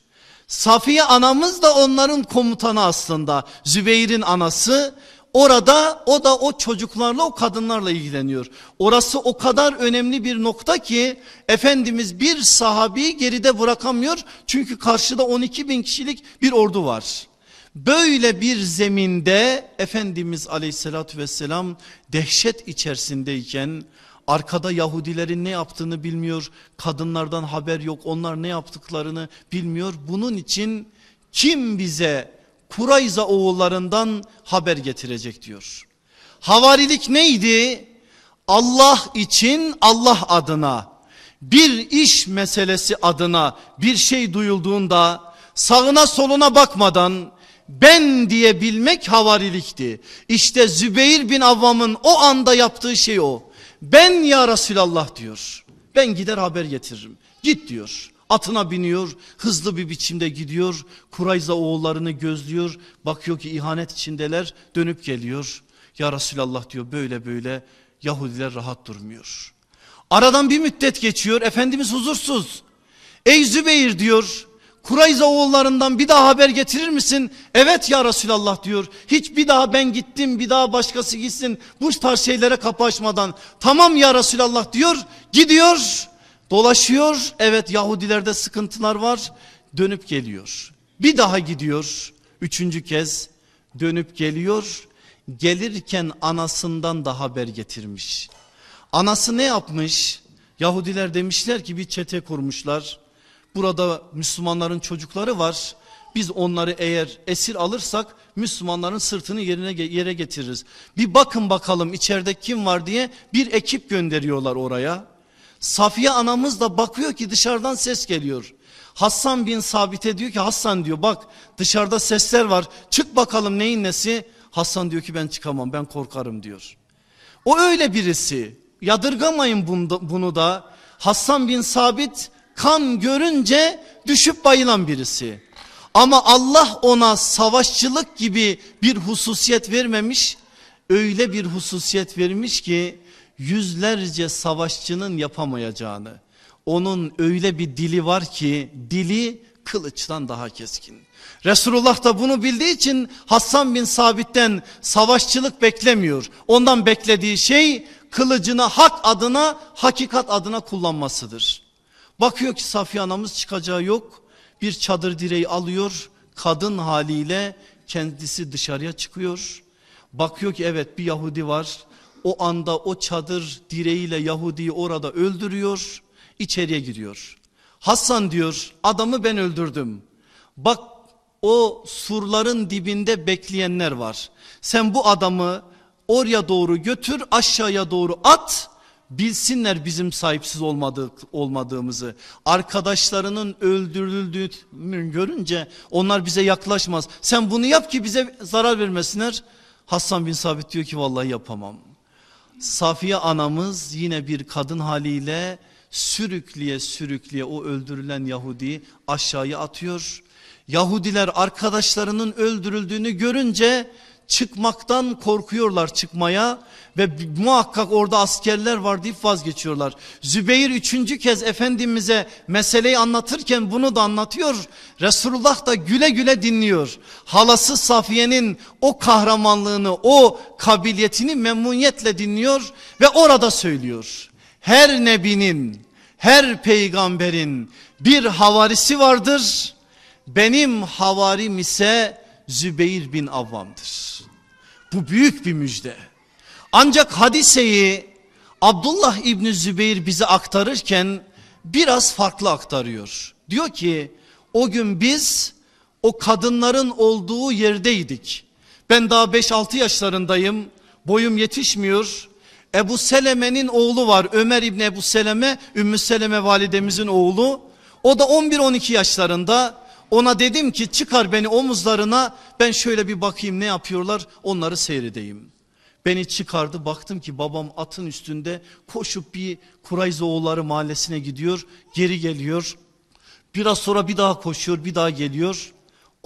Safiye anamız da onların komutanı aslında. Zübeyir'in anası. Orada o da o çocuklarla o kadınlarla ilgileniyor. Orası o kadar önemli bir nokta ki Efendimiz bir sahabi geride bırakamıyor. Çünkü karşıda 12 bin kişilik bir ordu var. Böyle bir zeminde Efendimiz aleyhissalatü vesselam dehşet içerisindeyken Arkada Yahudilerin ne yaptığını bilmiyor. Kadınlardan haber yok. Onlar ne yaptıklarını bilmiyor. Bunun için kim bize Kurayza oğullarından haber getirecek diyor. Havarilik neydi? Allah için Allah adına bir iş meselesi adına bir şey duyulduğunda sağına soluna bakmadan ben diyebilmek havarilikti. İşte Zübeyir bin Avvam'ın o anda yaptığı şey o. Ben ya Resulallah diyor. Ben gider haber getiririm. Git diyor. Atına biniyor, hızlı bir biçimde gidiyor. Kurayza oğullarını gözlüyor. Bakıyor ki ihanet içindeler, dönüp geliyor. Ya Resulallah diyor böyle böyle Yahudiler rahat durmuyor. Aradan bir müddet geçiyor, Efendimiz huzursuz. Ey Zübeyir diyor, Kurayza oğullarından bir daha haber getirir misin? Evet ya Resulallah diyor. Hiç bir daha ben gittim bir daha başkası gitsin. Bu tarz şeylere kapı açmadan. Tamam ya Resulallah diyor. Gidiyor dolaşıyor. Evet Yahudilerde sıkıntılar var. Dönüp geliyor. Bir daha gidiyor. Üçüncü kez dönüp geliyor. Gelirken anasından da haber getirmiş. Anası ne yapmış? Yahudiler demişler ki bir çete kurmuşlar. Burada Müslümanların çocukları var. Biz onları eğer esir alırsak Müslümanların sırtını yerine yere getiririz. Bir bakın bakalım içeride kim var diye bir ekip gönderiyorlar oraya. Safiye anamız da bakıyor ki dışarıdan ses geliyor. Hassan bin Sabit'e diyor ki Hassan diyor bak dışarıda sesler var çık bakalım neyin nesi. Hassan diyor ki ben çıkamam ben korkarım diyor. O öyle birisi yadırgamayın bunu da Hassan bin Sabit kan görünce düşüp bayılan birisi. Ama Allah ona savaşçılık gibi bir hususiyet vermemiş. Öyle bir hususiyet vermiş ki yüzlerce savaşçının yapamayacağını. Onun öyle bir dili var ki dili kılıçtan daha keskin. Resulullah da bunu bildiği için Hassan bin Sabit'ten savaşçılık beklemiyor. Ondan beklediği şey kılıcını hak adına hakikat adına kullanmasıdır. Bakıyor ki Safiye anamız çıkacağı yok. Bir çadır direği alıyor. Kadın haliyle kendisi dışarıya çıkıyor. Bakıyor ki evet bir Yahudi var. O anda o çadır direğiyle Yahudi'yi orada öldürüyor. İçeriye giriyor. Hasan diyor adamı ben öldürdüm. Bak o surların dibinde bekleyenler var. Sen bu adamı oraya doğru götür aşağıya doğru at bilsinler bizim sahipsiz olmadık, olmadığımızı. Arkadaşlarının öldürüldüğünü görünce onlar bize yaklaşmaz. Sen bunu yap ki bize zarar vermesinler. Hassan bin Sabit diyor ki vallahi yapamam. Safiye anamız yine bir kadın haliyle sürükleye sürükleye o öldürülen Yahudi aşağıya atıyor. Yahudiler arkadaşlarının öldürüldüğünü görünce çıkmaktan korkuyorlar çıkmaya ve muhakkak orada askerler var deyip vazgeçiyorlar. Zübeyir üçüncü kez Efendimiz'e meseleyi anlatırken bunu da anlatıyor. Resulullah da güle güle dinliyor. Halası Safiye'nin o kahramanlığını o kabiliyetini memnuniyetle dinliyor ve orada söylüyor. Her nebinin her peygamberin bir havarisi vardır. Benim havarim ise Zübeyir bin Avvam'dır. Bu büyük bir müjde. Ancak hadiseyi Abdullah İbni Zübeyir bize aktarırken biraz farklı aktarıyor. Diyor ki o gün biz o kadınların olduğu yerdeydik. Ben daha 5-6 yaşlarındayım. Boyum yetişmiyor. Ebu Seleme'nin oğlu var. Ömer İbni Ebu Seleme, Ümmü Seleme validemizin oğlu. O da 11-12 yaşlarında. Ona dedim ki çıkar beni omuzlarına ben şöyle bir bakayım ne yapıyorlar onları seyredeyim. Beni çıkardı baktım ki babam atın üstünde koşup bir Kurayzoğulları mahallesine gidiyor geri geliyor. Biraz sonra bir daha koşuyor bir daha geliyor.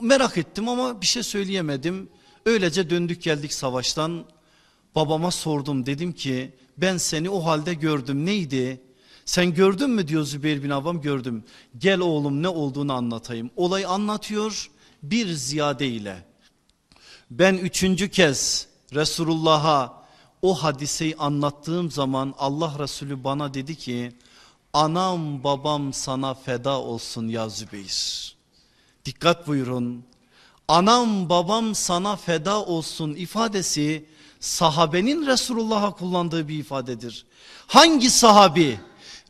Merak ettim ama bir şey söyleyemedim. Öylece döndük geldik savaştan. Babama sordum dedim ki ben seni o halde gördüm neydi? Sen gördün mü diyor Zübeyir bin Avvam gördüm. Gel oğlum ne olduğunu anlatayım. Olayı anlatıyor bir ziyade ile. Ben üçüncü kez Resulullah'a o hadiseyi anlattığım zaman Allah Resulü bana dedi ki anam babam sana feda olsun ya Zübeyir. Dikkat buyurun anam babam sana feda olsun ifadesi sahabenin Resulullah'a kullandığı bir ifadedir. Hangi sahabi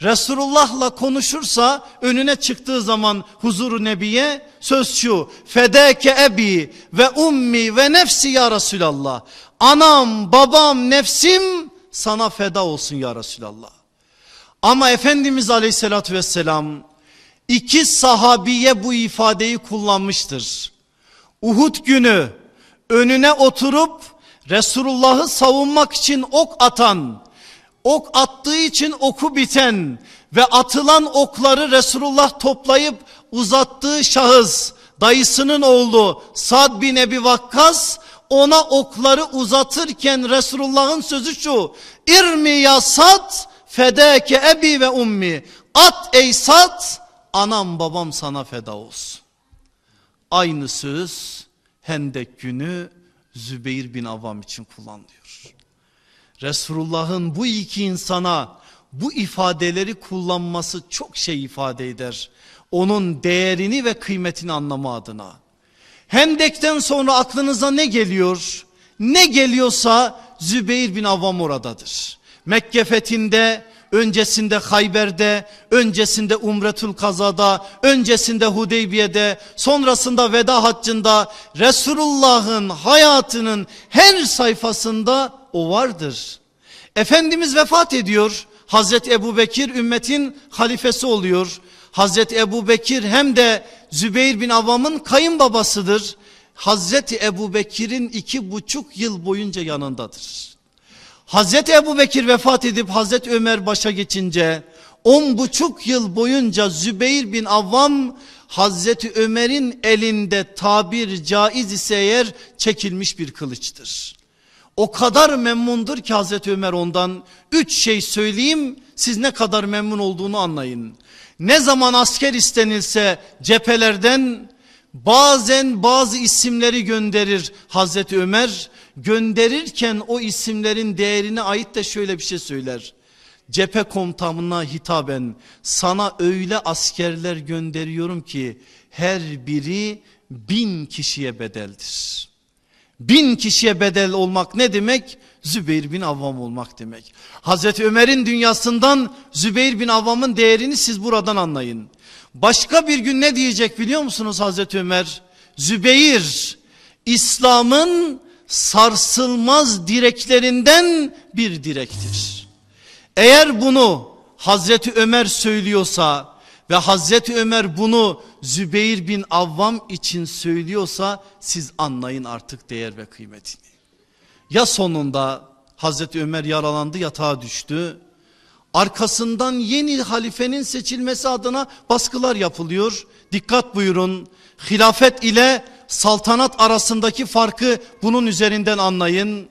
Resulullah'la konuşursa önüne çıktığı zaman huzuru nebiye söz şu. Fedeke ebi ve ummi ve nefsi ya Resulallah. Anam babam nefsim sana feda olsun ya Resulallah. Ama Efendimiz aleyhissalatü vesselam iki sahabiye bu ifadeyi kullanmıştır. Uhud günü önüne oturup Resulullah'ı savunmak için ok atan ok attığı için oku biten ve atılan okları Resulullah toplayıp uzattığı şahıs dayısının oğlu Sad bin Ebi Vakkas ona okları uzatırken Resulullah'ın sözü şu İrmi ya Sad fedeke ebi ve ummi at ey Sad anam babam sana feda olsun. Aynı söz Hendek günü Zübeyir bin Avam için kullanılıyor. Resulullah'ın bu iki insana bu ifadeleri kullanması çok şey ifade eder. Onun değerini ve kıymetini anlama adına. Hendek'ten sonra aklınıza ne geliyor? Ne geliyorsa Zübeyir bin Avvam oradadır. Mekke fethinde, öncesinde Hayber'de, öncesinde Umretül Kaza'da, öncesinde Hudeybiye'de, sonrasında veda haccında Resulullah'ın hayatının her sayfasında o vardır. Efendimiz vefat ediyor. Hazreti Ebu Bekir ümmetin halifesi oluyor. Hazreti Ebu Bekir hem de Zübeyir bin Avvam'ın kayınbabasıdır. Hazreti Ebu Bekir'in iki buçuk yıl boyunca yanındadır. Hazreti Ebu Bekir vefat edip Hazreti Ömer başa geçince on buçuk yıl boyunca Zübeyir bin Avvam Hazreti Ömer'in elinde tabir caiz ise eğer çekilmiş bir kılıçtır. O kadar memnundur ki Hazreti Ömer ondan üç şey söyleyeyim siz ne kadar memnun olduğunu anlayın. Ne zaman asker istenilse cephelerden bazen bazı isimleri gönderir Hazreti Ömer. Gönderirken o isimlerin değerine ait de şöyle bir şey söyler. Cephe komutanına hitaben sana öyle askerler gönderiyorum ki her biri bin kişiye bedeldir. Bin kişiye bedel olmak ne demek? Zübeyir bin Avvam olmak demek. Hazreti Ömer'in dünyasından Zübeyir bin Avvam'ın değerini siz buradan anlayın. Başka bir gün ne diyecek biliyor musunuz Hazreti Ömer? Zübeyir İslam'ın sarsılmaz direklerinden bir direktir. Eğer bunu Hazreti Ömer söylüyorsa ve Hazreti Ömer bunu Zübeyir bin Avvam için söylüyorsa siz anlayın artık değer ve kıymetini. Ya sonunda Hazreti Ömer yaralandı yatağa düştü. Arkasından yeni halifenin seçilmesi adına baskılar yapılıyor. Dikkat buyurun hilafet ile saltanat arasındaki farkı bunun üzerinden anlayın.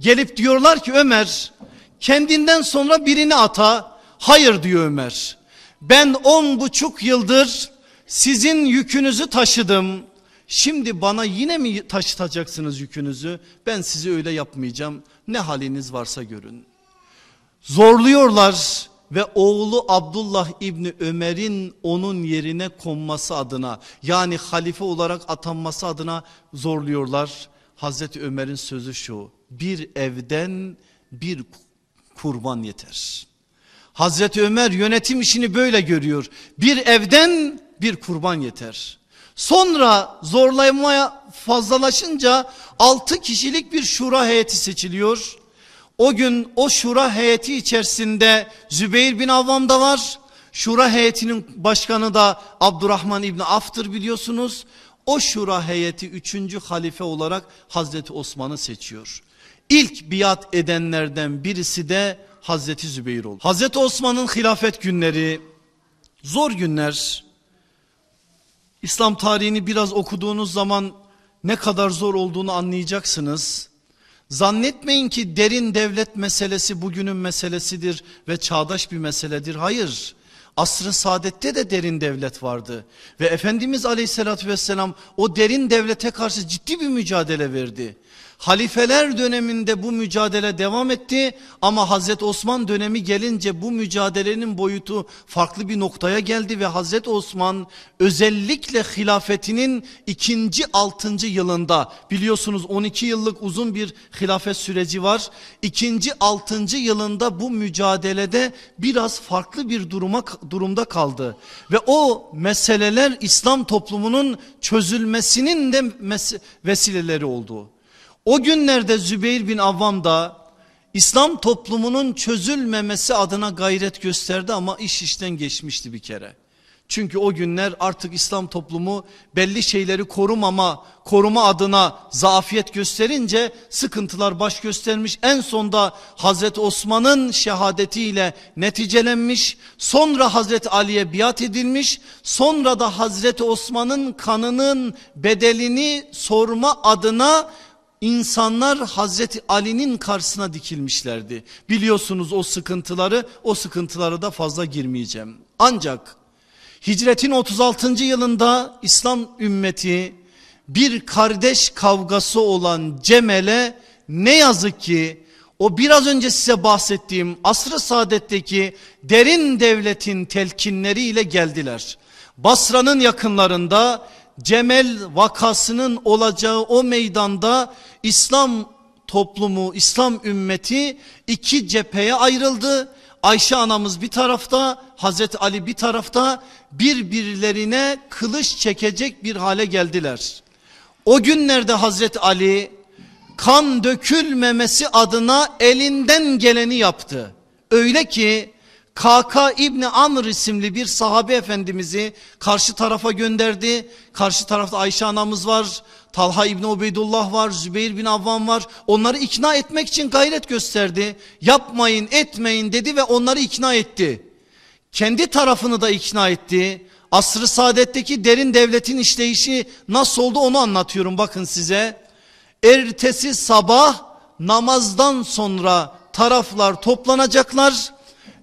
Gelip diyorlar ki Ömer kendinden sonra birini ata. Hayır diyor Ömer. Ben on buçuk yıldır sizin yükünüzü taşıdım. Şimdi bana yine mi taşıtacaksınız yükünüzü? Ben sizi öyle yapmayacağım. Ne haliniz varsa görün. Zorluyorlar ve oğlu Abdullah İbni Ömer'in onun yerine konması adına yani halife olarak atanması adına zorluyorlar. Hazreti Ömer'in sözü şu bir evden bir kurban yeter. Hazreti Ömer yönetim işini böyle görüyor. Bir evden bir kurban yeter. Sonra zorlamaya fazlalaşınca 6 kişilik bir şura heyeti seçiliyor. O gün o şura heyeti içerisinde Zübeyir bin Avvam da var. Şura heyetinin başkanı da Abdurrahman İbni Af'tır biliyorsunuz. O şura heyeti 3. halife olarak Hazreti Osman'ı seçiyor. İlk biat edenlerden birisi de Hazreti Zübeyir oldu. Hazreti Osman'ın hilafet günleri zor günler. İslam tarihini biraz okuduğunuz zaman ne kadar zor olduğunu anlayacaksınız. Zannetmeyin ki derin devlet meselesi bugünün meselesidir ve çağdaş bir meseledir. Hayır. Asr-ı saadette de derin devlet vardı. Ve Efendimiz aleyhissalatü vesselam o derin devlete karşı ciddi bir mücadele verdi. Halifeler döneminde bu mücadele devam etti ama Hazreti Osman dönemi gelince bu mücadelenin boyutu farklı bir noktaya geldi ve Hazreti Osman özellikle hilafetinin ikinci altıncı yılında biliyorsunuz 12 yıllık uzun bir hilafet süreci var. İkinci altıncı yılında bu mücadelede biraz farklı bir duruma durumda kaldı ve o meseleler İslam toplumunun çözülmesinin de vesileleri oldu. O günlerde Zübeyir bin Avvam da İslam toplumunun çözülmemesi adına gayret gösterdi ama iş işten geçmişti bir kere. Çünkü o günler artık İslam toplumu belli şeyleri korumama, koruma adına zafiyet gösterince sıkıntılar baş göstermiş. En sonda Hazreti Osman'ın şehadetiyle neticelenmiş. Sonra Hazreti Ali'ye biat edilmiş. Sonra da Hazreti Osman'ın kanının bedelini sorma adına insanlar Hazreti Ali'nin karşısına dikilmişlerdi. Biliyorsunuz o sıkıntıları o sıkıntılara da fazla girmeyeceğim. Ancak hicretin 36. yılında İslam ümmeti bir kardeş kavgası olan Cemel'e ne yazık ki o biraz önce size bahsettiğim asr-ı saadetteki derin devletin telkinleriyle geldiler. Basra'nın yakınlarında Cemel vakasının olacağı o meydanda İslam toplumu, İslam ümmeti iki cepheye ayrıldı. Ayşe anamız bir tarafta, Hazreti Ali bir tarafta birbirlerine kılıç çekecek bir hale geldiler. O günlerde Hazreti Ali kan dökülmemesi adına elinden geleni yaptı. Öyle ki Kaka İbni Amr isimli bir sahabe efendimizi karşı tarafa gönderdi. Karşı tarafta Ayşe anamız var. Talha İbni Ubeydullah var. Zübeyir bin Avvam var. Onları ikna etmek için gayret gösterdi. Yapmayın etmeyin dedi ve onları ikna etti. Kendi tarafını da ikna etti. Asr-ı saadetteki derin devletin işleyişi nasıl oldu onu anlatıyorum bakın size. Ertesi sabah namazdan sonra taraflar toplanacaklar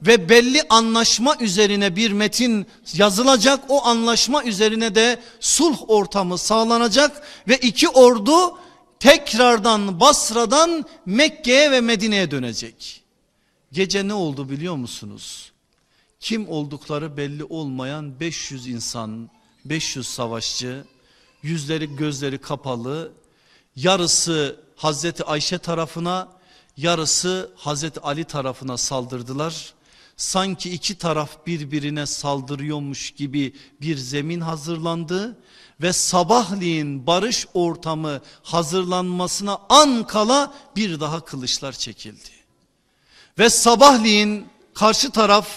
ve belli anlaşma üzerine bir metin yazılacak. O anlaşma üzerine de sulh ortamı sağlanacak ve iki ordu tekrardan Basra'dan Mekke'ye ve Medine'ye dönecek. Gece ne oldu biliyor musunuz? Kim oldukları belli olmayan 500 insan, 500 savaşçı, yüzleri gözleri kapalı, yarısı Hazreti Ayşe tarafına, yarısı Hazreti Ali tarafına saldırdılar sanki iki taraf birbirine saldırıyormuş gibi bir zemin hazırlandı ve sabahleyin barış ortamı hazırlanmasına an kala bir daha kılıçlar çekildi. Ve sabahleyin karşı taraf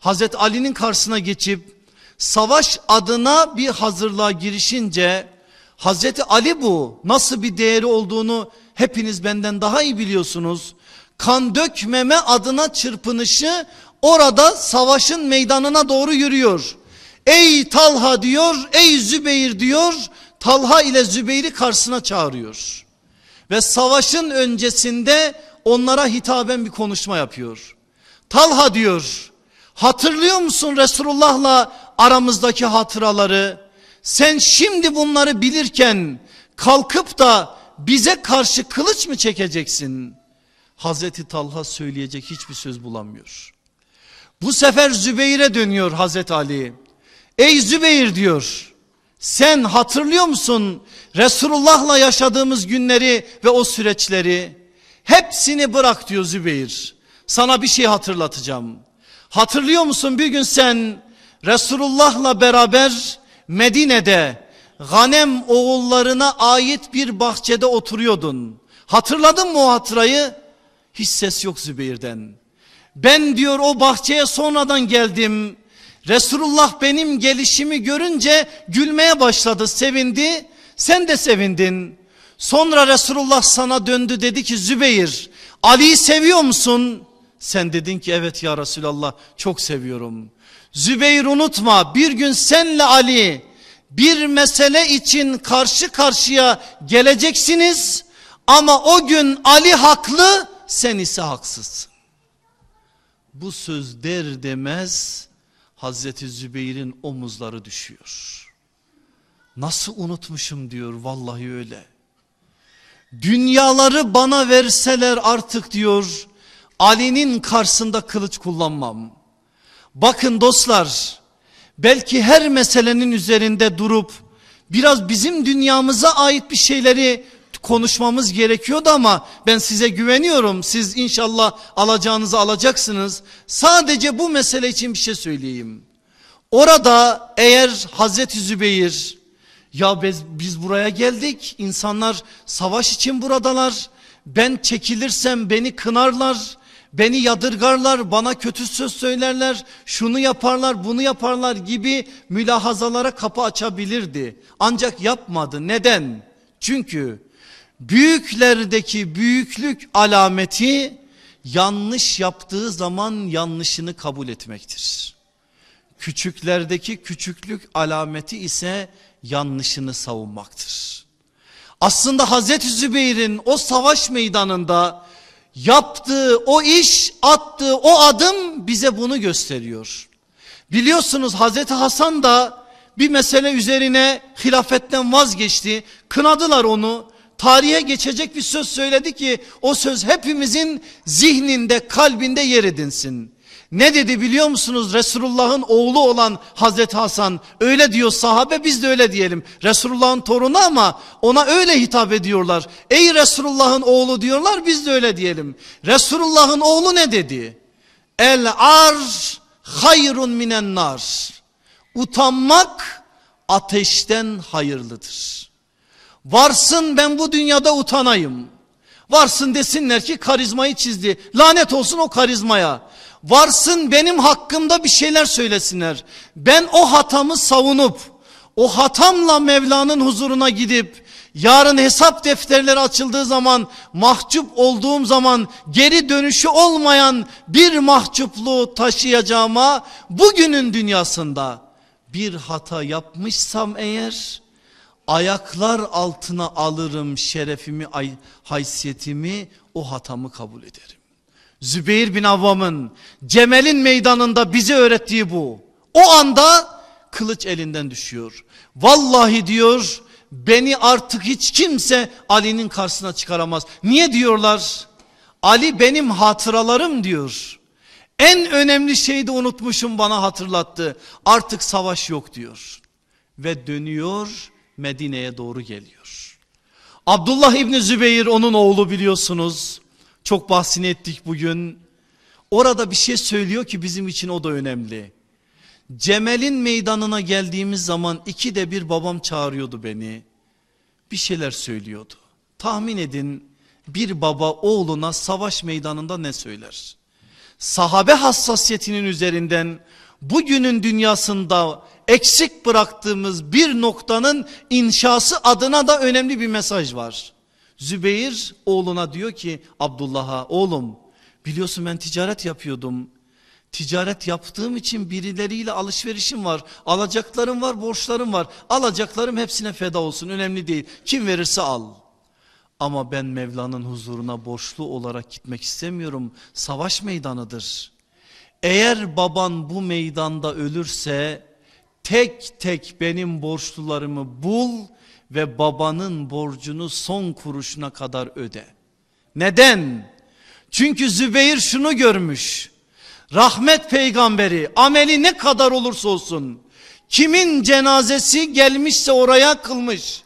Hazreti Ali'nin karşısına geçip savaş adına bir hazırlığa girişince Hazreti Ali bu nasıl bir değeri olduğunu hepiniz benden daha iyi biliyorsunuz. Kan dökmeme adına çırpınışı orada savaşın meydanına doğru yürüyor. Ey Talha diyor, ey Zübeyir diyor. Talha ile Zübeyir'i karşısına çağırıyor. Ve savaşın öncesinde onlara hitaben bir konuşma yapıyor. Talha diyor, hatırlıyor musun Resulullah'la aramızdaki hatıraları? Sen şimdi bunları bilirken kalkıp da bize karşı kılıç mı çekeceksin? Hazreti Talha söyleyecek hiçbir söz bulamıyor. Bu sefer Zübeyir'e dönüyor Hazreti Ali. Ey Zübeyir diyor. Sen hatırlıyor musun Resulullah'la yaşadığımız günleri ve o süreçleri? Hepsini bırak diyor Zübeyir. Sana bir şey hatırlatacağım. Hatırlıyor musun bir gün sen Resulullah'la beraber Medine'de Ganem oğullarına ait bir bahçede oturuyordun. Hatırladın mı o hatırayı? Hiç ses yok Zübeyir'den. Ben diyor o bahçeye sonradan geldim. Resulullah benim gelişimi görünce gülmeye başladı, sevindi. Sen de sevindin. Sonra Resulullah sana döndü dedi ki Zübeyir Ali'yi seviyor musun? Sen dedin ki evet ya Resulallah çok seviyorum. Zübeyir unutma bir gün senle Ali bir mesele için karşı karşıya geleceksiniz. Ama o gün Ali haklı sen ise haksızsın bu söz der demez Hazreti Zübeyir'in omuzları düşüyor. Nasıl unutmuşum diyor vallahi öyle. Dünyaları bana verseler artık diyor Ali'nin karşısında kılıç kullanmam. Bakın dostlar belki her meselenin üzerinde durup biraz bizim dünyamıza ait bir şeyleri konuşmamız gerekiyordu ama ben size güveniyorum. Siz inşallah alacağınızı alacaksınız. Sadece bu mesele için bir şey söyleyeyim. Orada eğer Hazreti Zübeyir ya biz, biz buraya geldik insanlar savaş için buradalar. Ben çekilirsem beni kınarlar. Beni yadırgarlar, bana kötü söz söylerler, şunu yaparlar, bunu yaparlar gibi mülahazalara kapı açabilirdi. Ancak yapmadı. Neden? Çünkü büyüklerdeki büyüklük alameti yanlış yaptığı zaman yanlışını kabul etmektir. Küçüklerdeki küçüklük alameti ise yanlışını savunmaktır. Aslında Hazreti Zübeyir'in o savaş meydanında yaptığı o iş, attığı o adım bize bunu gösteriyor. Biliyorsunuz Hazreti Hasan da bir mesele üzerine hilafetten vazgeçti. Kınadılar onu tarihe geçecek bir söz söyledi ki o söz hepimizin zihninde kalbinde yer edinsin. Ne dedi biliyor musunuz? Resulullah'ın oğlu olan Hazreti Hasan öyle diyor sahabe biz de öyle diyelim. Resulullah'ın torunu ama ona öyle hitap ediyorlar. Ey Resulullah'ın oğlu diyorlar biz de öyle diyelim. Resulullah'ın oğlu ne dedi? El ar hayrun minen nar. Utanmak ateşten hayırlıdır. Varsın ben bu dünyada utanayım. Varsın desinler ki karizmayı çizdi. Lanet olsun o karizmaya. Varsın benim hakkımda bir şeyler söylesinler. Ben o hatamı savunup o hatamla Mevla'nın huzuruna gidip yarın hesap defterleri açıldığı zaman mahcup olduğum zaman geri dönüşü olmayan bir mahcupluğu taşıyacağıma bugünün dünyasında bir hata yapmışsam eğer ayaklar altına alırım şerefimi, haysiyetimi, o hatamı kabul ederim. Zübeyir bin Avvam'ın Cemel'in meydanında bize öğrettiği bu. O anda kılıç elinden düşüyor. Vallahi diyor beni artık hiç kimse Ali'nin karşısına çıkaramaz. Niye diyorlar? Ali benim hatıralarım diyor. En önemli şeyi de unutmuşum bana hatırlattı. Artık savaş yok diyor. Ve dönüyor Medine'ye doğru geliyor. Abdullah İbni Zübeyir onun oğlu biliyorsunuz. Çok bahsini ettik bugün. Orada bir şey söylüyor ki bizim için o da önemli. Cemel'in meydanına geldiğimiz zaman iki de bir babam çağırıyordu beni. Bir şeyler söylüyordu. Tahmin edin bir baba oğluna savaş meydanında ne söyler? Sahabe hassasiyetinin üzerinden bugünün dünyasında eksik bıraktığımız bir noktanın inşası adına da önemli bir mesaj var. Zübeyir oğluna diyor ki Abdullah'a oğlum biliyorsun ben ticaret yapıyordum. Ticaret yaptığım için birileriyle alışverişim var. Alacaklarım var, borçlarım var. Alacaklarım hepsine feda olsun. Önemli değil. Kim verirse al. Ama ben Mevla'nın huzuruna borçlu olarak gitmek istemiyorum. Savaş meydanıdır. Eğer baban bu meydanda ölürse tek tek benim borçlularımı bul ve babanın borcunu son kuruşuna kadar öde. Neden? Çünkü Zübeyir şunu görmüş. Rahmet peygamberi ameli ne kadar olursa olsun kimin cenazesi gelmişse oraya kılmış.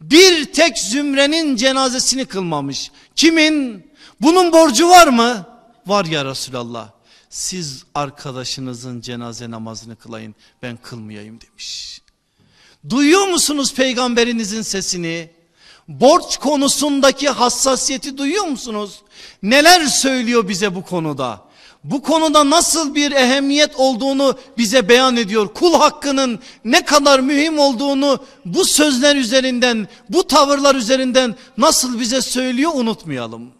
Bir tek zümrenin cenazesini kılmamış. Kimin? Bunun borcu var mı? Var ya Resulallah. Siz arkadaşınızın cenaze namazını kılayın ben kılmayayım demiş. Duyuyor musunuz peygamberinizin sesini? Borç konusundaki hassasiyeti duyuyor musunuz? Neler söylüyor bize bu konuda? Bu konuda nasıl bir ehemmiyet olduğunu bize beyan ediyor. Kul hakkının ne kadar mühim olduğunu bu sözler üzerinden, bu tavırlar üzerinden nasıl bize söylüyor unutmayalım.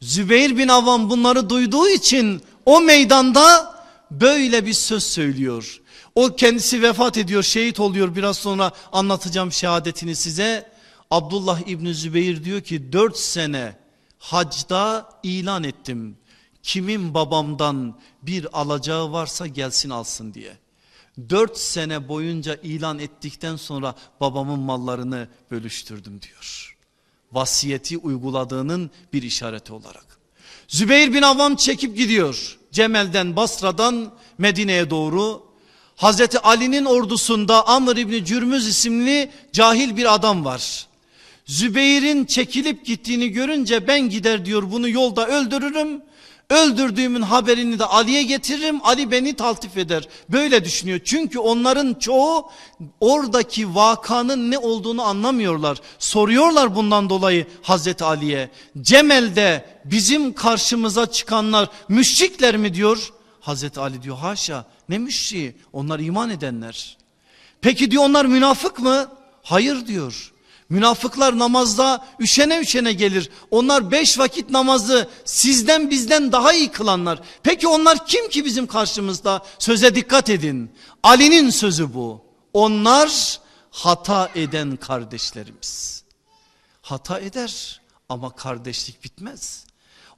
Zübeyir bin Avvam bunları duyduğu için o meydanda böyle bir söz söylüyor. O kendisi vefat ediyor, şehit oluyor. Biraz sonra anlatacağım şehadetini size. Abdullah İbni Zübeyir diyor ki dört sene hacda ilan ettim. Kimin babamdan bir alacağı varsa gelsin alsın diye. Dört sene boyunca ilan ettikten sonra babamın mallarını bölüştürdüm diyor. Vasiyeti uyguladığının bir işareti olarak. Zübeyir bin Avvam çekip gidiyor. Cemel'den Basra'dan Medine'ye doğru Hazreti Ali'nin ordusunda Amr İbni Cürmüz isimli cahil bir adam var. Zübeyir'in çekilip gittiğini görünce ben gider diyor bunu yolda öldürürüm. Öldürdüğümün haberini de Ali'ye getiririm. Ali beni taltif eder. Böyle düşünüyor. Çünkü onların çoğu oradaki vakanın ne olduğunu anlamıyorlar. Soruyorlar bundan dolayı Hazreti Ali'ye. Cemel'de bizim karşımıza çıkanlar müşrikler mi diyor. Hazreti Ali diyor haşa ne müşriği onlar iman edenler. Peki diyor onlar münafık mı? Hayır diyor. Münafıklar namazda üşene üşene gelir. Onlar beş vakit namazı sizden bizden daha iyi kılanlar. Peki onlar kim ki bizim karşımızda? Söze dikkat edin. Ali'nin sözü bu. Onlar hata eden kardeşlerimiz. Hata eder ama kardeşlik bitmez.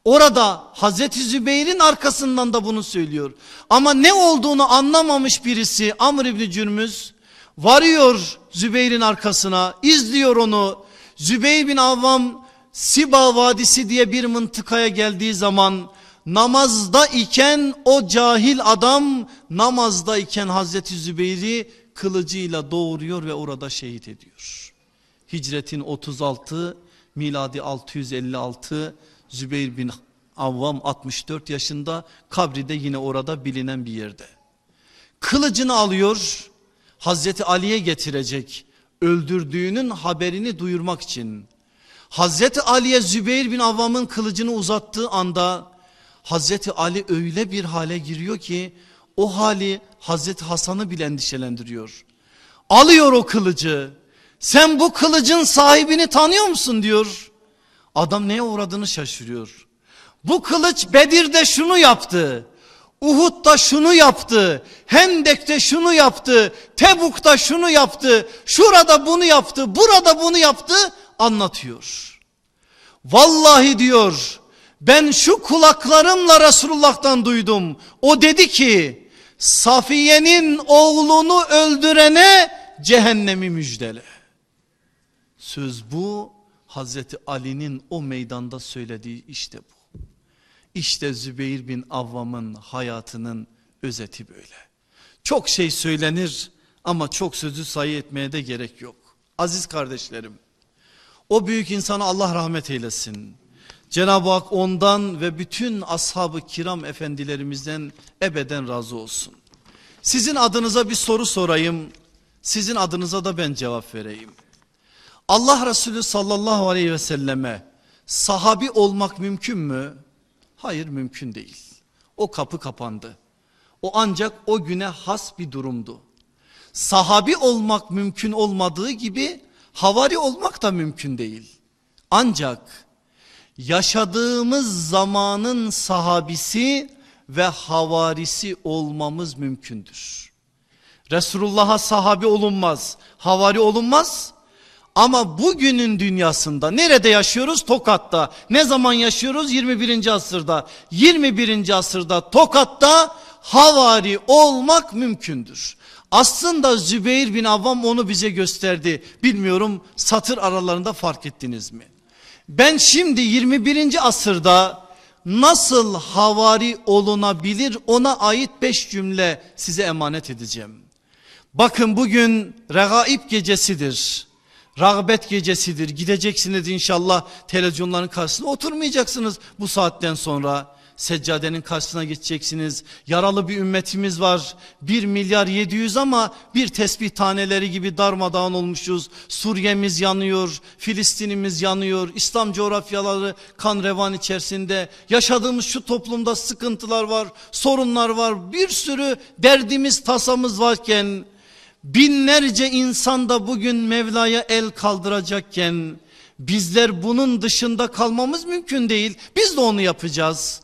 Orada Hazreti Zübeyir'in arkasından da bunu söylüyor. Ama ne olduğunu anlamamış birisi Amr İbni Cürmüz varıyor Zübeyir'in arkasına izliyor onu. Zübeyir bin Avvam Siba Vadisi diye bir mıntıkaya geldiği zaman namazda iken o cahil adam namazda iken Hazreti Zübeyir'i kılıcıyla doğuruyor ve orada şehit ediyor. Hicretin 36 miladi 656 Zübeyir bin Avvam 64 yaşında kabri de yine orada bilinen bir yerde. Kılıcını alıyor Hazreti Ali'ye getirecek öldürdüğünün haberini duyurmak için. Hazreti Ali'ye Zübeyir bin Avvam'ın kılıcını uzattığı anda Hazreti Ali öyle bir hale giriyor ki o hali Hazreti Hasan'ı bile endişelendiriyor. Alıyor o kılıcı. Sen bu kılıcın sahibini tanıyor musun diyor. Adam neye uğradığını şaşırıyor. Bu kılıç Bedir'de şunu yaptı. Uhud'da şunu yaptı. Hendek'te şunu yaptı. Tebuk'ta şunu yaptı. Şurada bunu yaptı. Burada bunu yaptı. Anlatıyor. Vallahi diyor ben şu kulaklarımla Resulullah'tan duydum. O dedi ki Safiye'nin oğlunu öldürene cehennemi müjdele. Söz bu Hazreti Ali'nin o meydanda söylediği işte bu. İşte Zübeyir bin Avvam'ın hayatının özeti böyle. Çok şey söylenir ama çok sözü sayı etmeye de gerek yok. Aziz kardeşlerim o büyük insana Allah rahmet eylesin. Cenab-ı Hak ondan ve bütün ashab-ı kiram efendilerimizden ebeden razı olsun. Sizin adınıza bir soru sorayım. Sizin adınıza da ben cevap vereyim. Allah Resulü sallallahu aleyhi ve selleme sahabi olmak mümkün mü? Hayır mümkün değil. O kapı kapandı. O ancak o güne has bir durumdu. Sahabi olmak mümkün olmadığı gibi havari olmak da mümkün değil. Ancak yaşadığımız zamanın sahabisi ve havarisi olmamız mümkündür. Resulullah'a sahabi olunmaz, havari olunmaz. Ama bugünün dünyasında nerede yaşıyoruz? Tokat'ta. Ne zaman yaşıyoruz? 21. asırda. 21. asırda Tokat'ta havari olmak mümkündür. Aslında Zübeyir bin Avvam onu bize gösterdi. Bilmiyorum satır aralarında fark ettiniz mi? Ben şimdi 21. asırda nasıl havari olunabilir ona ait 5 cümle size emanet edeceğim. Bakın bugün regaib gecesidir. Rağbet gecesidir. Gideceksiniz inşallah televizyonların karşısına oturmayacaksınız bu saatten sonra seccadenin karşısına geçeceksiniz. Yaralı bir ümmetimiz var. 1 milyar 700 ama bir tesbih taneleri gibi darmadağın olmuşuz. Suriye'miz yanıyor, Filistin'imiz yanıyor. İslam coğrafyaları kan revan içerisinde. Yaşadığımız şu toplumda sıkıntılar var, sorunlar var. Bir sürü derdimiz, tasamız varken binlerce insan da bugün Mevla'ya el kaldıracakken bizler bunun dışında kalmamız mümkün değil. Biz de onu yapacağız.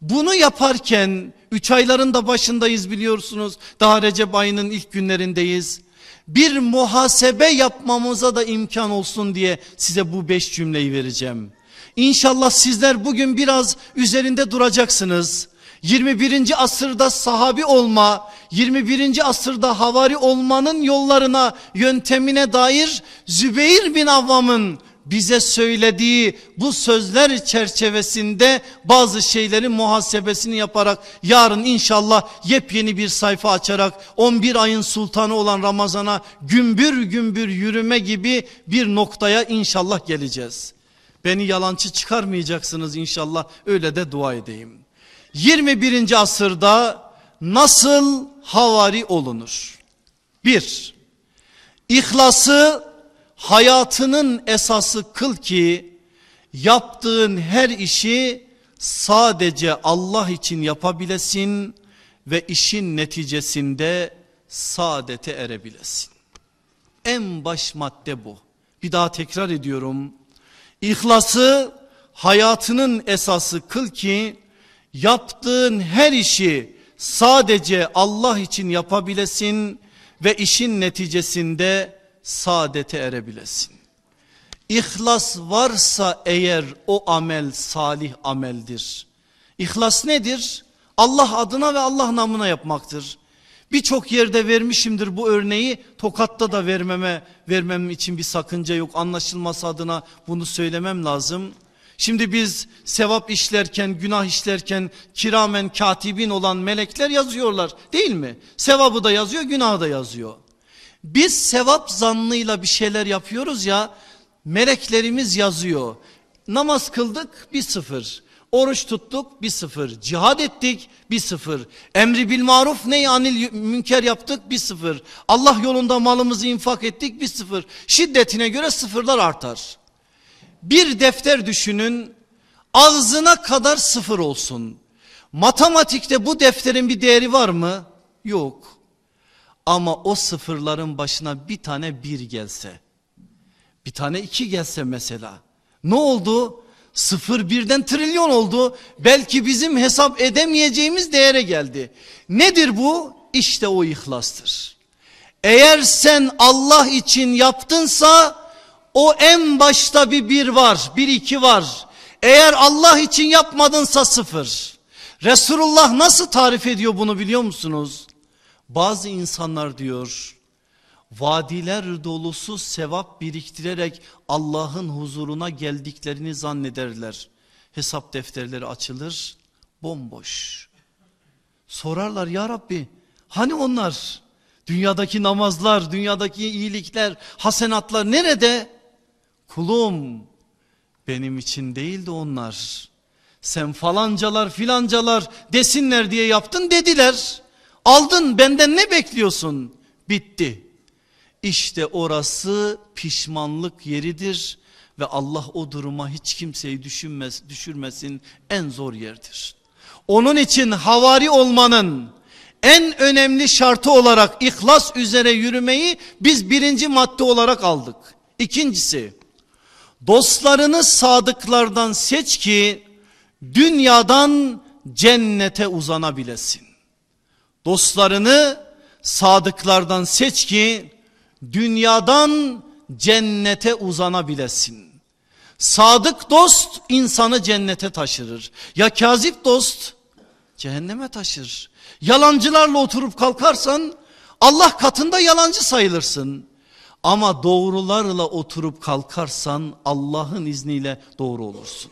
Bunu yaparken 3 ayların da başındayız biliyorsunuz. Daha Recep ayının ilk günlerindeyiz. Bir muhasebe yapmamıza da imkan olsun diye size bu beş cümleyi vereceğim. İnşallah sizler bugün biraz üzerinde duracaksınız. 21. asırda sahabi olma, 21. asırda havari olmanın yollarına, yöntemine dair Zübeyir bin Avvam'ın bize söylediği bu sözler çerçevesinde bazı şeylerin muhasebesini yaparak yarın inşallah yepyeni bir sayfa açarak 11 ayın sultanı olan Ramazan'a gümbür gümbür yürüme gibi bir noktaya inşallah geleceğiz. Beni yalancı çıkarmayacaksınız inşallah öyle de dua edeyim. 21. asırda nasıl havari olunur? Bir, İhlası hayatının esası kıl ki yaptığın her işi sadece Allah için yapabilesin ve işin neticesinde saadete erebilesin. En baş madde bu. Bir daha tekrar ediyorum. İhlası hayatının esası kıl ki yaptığın her işi sadece Allah için yapabilesin ve işin neticesinde saadete erebilesin. İhlas varsa eğer o amel salih ameldir. İhlas nedir? Allah adına ve Allah namına yapmaktır. Birçok yerde vermişimdir bu örneği. Tokat'ta da vermeme vermem için bir sakınca yok. Anlaşılması adına bunu söylemem lazım. Şimdi biz sevap işlerken, günah işlerken kiramen katibin olan melekler yazıyorlar değil mi? Sevabı da yazıyor, günahı da yazıyor. Biz sevap zannıyla bir şeyler yapıyoruz ya meleklerimiz yazıyor. Namaz kıldık bir sıfır. Oruç tuttuk bir sıfır. Cihad ettik bir sıfır. Emri bil maruf ney anil münker yaptık bir sıfır. Allah yolunda malımızı infak ettik bir sıfır. Şiddetine göre sıfırlar artar. Bir defter düşünün ağzına kadar sıfır olsun. Matematikte bu defterin bir değeri var mı? Yok. Ama o sıfırların başına bir tane bir gelse, bir tane iki gelse mesela. Ne oldu? Sıfır birden trilyon oldu. Belki bizim hesap edemeyeceğimiz değere geldi. Nedir bu? İşte o ihlastır. Eğer sen Allah için yaptınsa o en başta bir bir var, bir iki var. Eğer Allah için yapmadınsa sıfır. Resulullah nasıl tarif ediyor bunu biliyor musunuz? Bazı insanlar diyor vadiler dolusu sevap biriktirerek Allah'ın huzuruna geldiklerini zannederler. Hesap defterleri açılır bomboş. Sorarlar ya Rabbi hani onlar dünyadaki namazlar, dünyadaki iyilikler, hasenatlar nerede? Kulum benim için değildi onlar. Sen falancalar filancalar desinler diye yaptın dediler. Aldın benden ne bekliyorsun? Bitti. İşte orası pişmanlık yeridir ve Allah o duruma hiç kimseyi düşünmez, düşürmesin en zor yerdir. Onun için havari olmanın en önemli şartı olarak ihlas üzere yürümeyi biz birinci madde olarak aldık. İkincisi dostlarını sadıklardan seç ki dünyadan cennete uzanabilesin. Dostlarını sadıklardan seç ki dünyadan cennete uzanabilesin. Sadık dost insanı cennete taşırır. Ya kazip dost cehenneme taşır. Yalancılarla oturup kalkarsan Allah katında yalancı sayılırsın. Ama doğrularla oturup kalkarsan Allah'ın izniyle doğru olursun.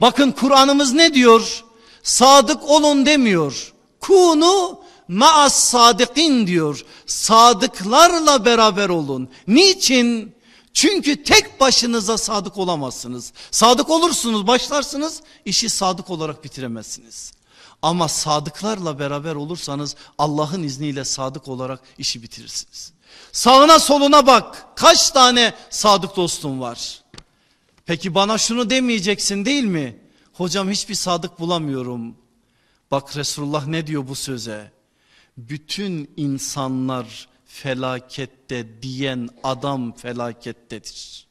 Bakın Kur'an'ımız ne diyor? Sadık olun demiyor. Kunu maas sadıkin diyor. Sadıklarla beraber olun. Niçin? Çünkü tek başınıza sadık olamazsınız. Sadık olursunuz, başlarsınız, işi sadık olarak bitiremezsiniz. Ama sadıklarla beraber olursanız Allah'ın izniyle sadık olarak işi bitirirsiniz. Sağına soluna bak. Kaç tane sadık dostum var? Peki bana şunu demeyeceksin değil mi? Hocam hiçbir sadık bulamıyorum. Bak Resulullah ne diyor bu söze? bütün insanlar felakette diyen adam felakettedir.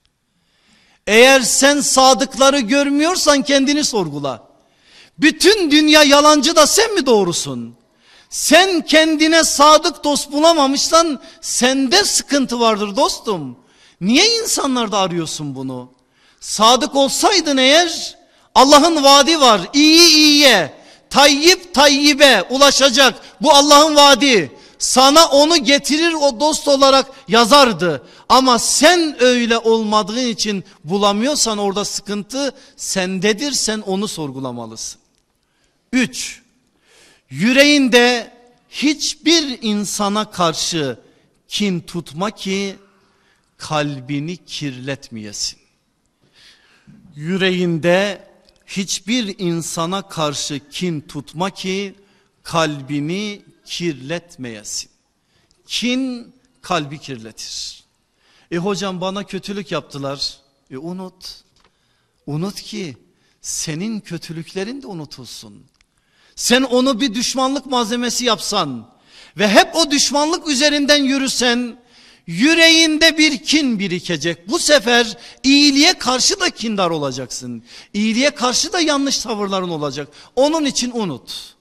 Eğer sen sadıkları görmüyorsan kendini sorgula. Bütün dünya yalancı da sen mi doğrusun? Sen kendine sadık dost bulamamışsan sende sıkıntı vardır dostum. Niye insanlarda arıyorsun bunu? Sadık olsaydın eğer Allah'ın vaadi var iyi iyiye tayyip tayyibe ulaşacak. Bu Allah'ın vaadi. Sana onu getirir o dost olarak yazardı. Ama sen öyle olmadığın için bulamıyorsan orada sıkıntı sendedir. Sen onu sorgulamalısın. Üç, yüreğinde hiçbir insana karşı kin tutma ki kalbini kirletmeyesin. Yüreğinde hiçbir insana karşı kin tutma ki kalbini kirletmeyesin. Kin kalbi kirletir. E hocam bana kötülük yaptılar. E unut. Unut ki senin kötülüklerin de unutulsun. Sen onu bir düşmanlık malzemesi yapsan ve hep o düşmanlık üzerinden yürüsen Yüreğinde bir kin birikecek. Bu sefer iyiliğe karşı da kindar olacaksın. İyiliğe karşı da yanlış tavırların olacak. Onun için unut.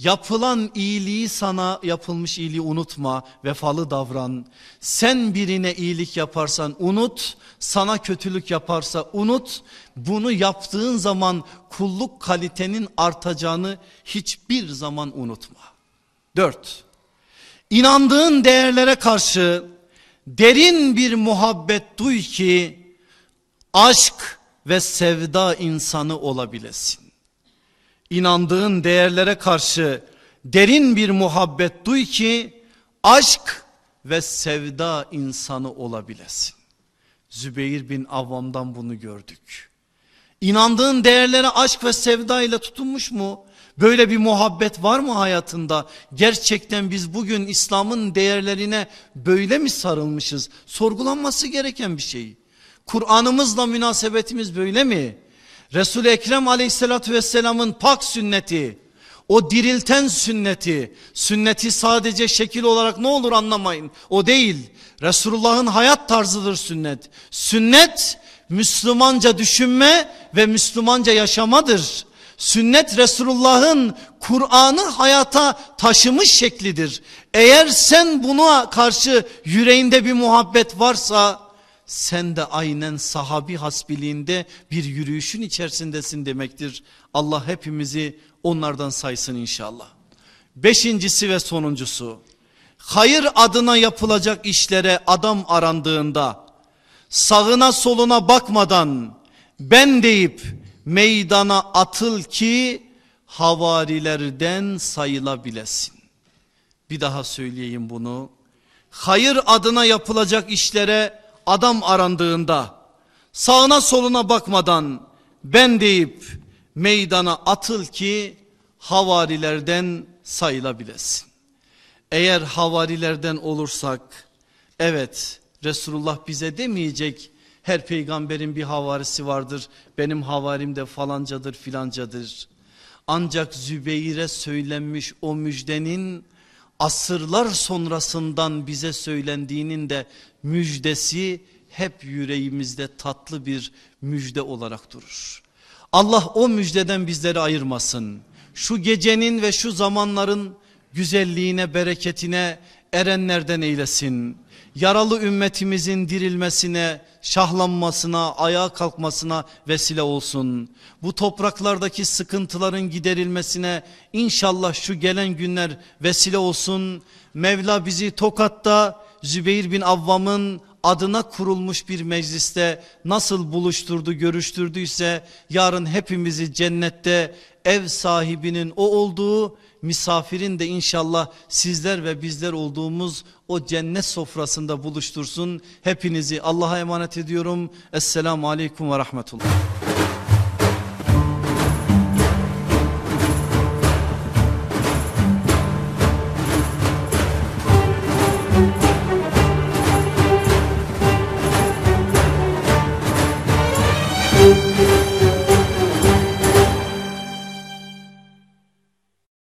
Yapılan iyiliği sana yapılmış iyiliği unutma, vefalı davran. Sen birine iyilik yaparsan unut, sana kötülük yaparsa unut. Bunu yaptığın zaman kulluk kalitenin artacağını hiçbir zaman unutma. Dört, inandığın değerlere karşı derin bir muhabbet duy ki aşk ve sevda insanı olabilesin. İnandığın değerlere karşı derin bir muhabbet duy ki aşk ve sevda insanı olabilesin. Zübeyir bin Avvam'dan bunu gördük. İnandığın değerlere aşk ve sevda ile tutunmuş mu? Böyle bir muhabbet var mı hayatında? Gerçekten biz bugün İslam'ın değerlerine böyle mi sarılmışız? Sorgulanması gereken bir şey. Kur'an'ımızla münasebetimiz böyle mi? Resul-i Ekrem aleyhissalatü vesselamın pak sünneti, o dirilten sünneti, sünneti sadece şekil olarak ne olur anlamayın. O değil. Resulullah'ın hayat tarzıdır sünnet. Sünnet Müslümanca düşünme ve Müslümanca yaşamadır. Sünnet Resulullah'ın Kur'an'ı hayata taşımış şeklidir. Eğer sen buna karşı yüreğinde bir muhabbet varsa sen de aynen sahabi hasbiliğinde bir yürüyüşün içerisindesin demektir. Allah hepimizi onlardan saysın inşallah. Beşincisi ve sonuncusu hayır adına yapılacak işlere adam arandığında sağına soluna bakmadan ben deyip meydana atıl ki havarilerden sayılabilesin. Bir daha söyleyeyim bunu. Hayır adına yapılacak işlere adam arandığında sağına soluna bakmadan ben deyip meydana atıl ki havarilerden sayılabilesin. Eğer havarilerden olursak evet Resulullah bize demeyecek her peygamberin bir havarisi vardır benim havarim de falancadır filancadır. Ancak Zübeyir'e söylenmiş o müjdenin asırlar sonrasından bize söylendiğinin de müjdesi hep yüreğimizde tatlı bir müjde olarak durur. Allah o müjdeden bizleri ayırmasın. Şu gecenin ve şu zamanların güzelliğine, bereketine erenlerden eylesin. Yaralı ümmetimizin dirilmesine, şahlanmasına, ayağa kalkmasına vesile olsun. Bu topraklardaki sıkıntıların giderilmesine inşallah şu gelen günler vesile olsun. Mevla bizi Tokat'ta Zübeyir bin Avvam'ın adına kurulmuş bir mecliste nasıl buluşturdu görüştürdüyse yarın hepimizi cennette ev sahibinin o olduğu misafirin de inşallah sizler ve bizler olduğumuz o cennet sofrasında buluştursun. Hepinizi Allah'a emanet ediyorum. Esselamu Aleyküm ve Rahmetullah.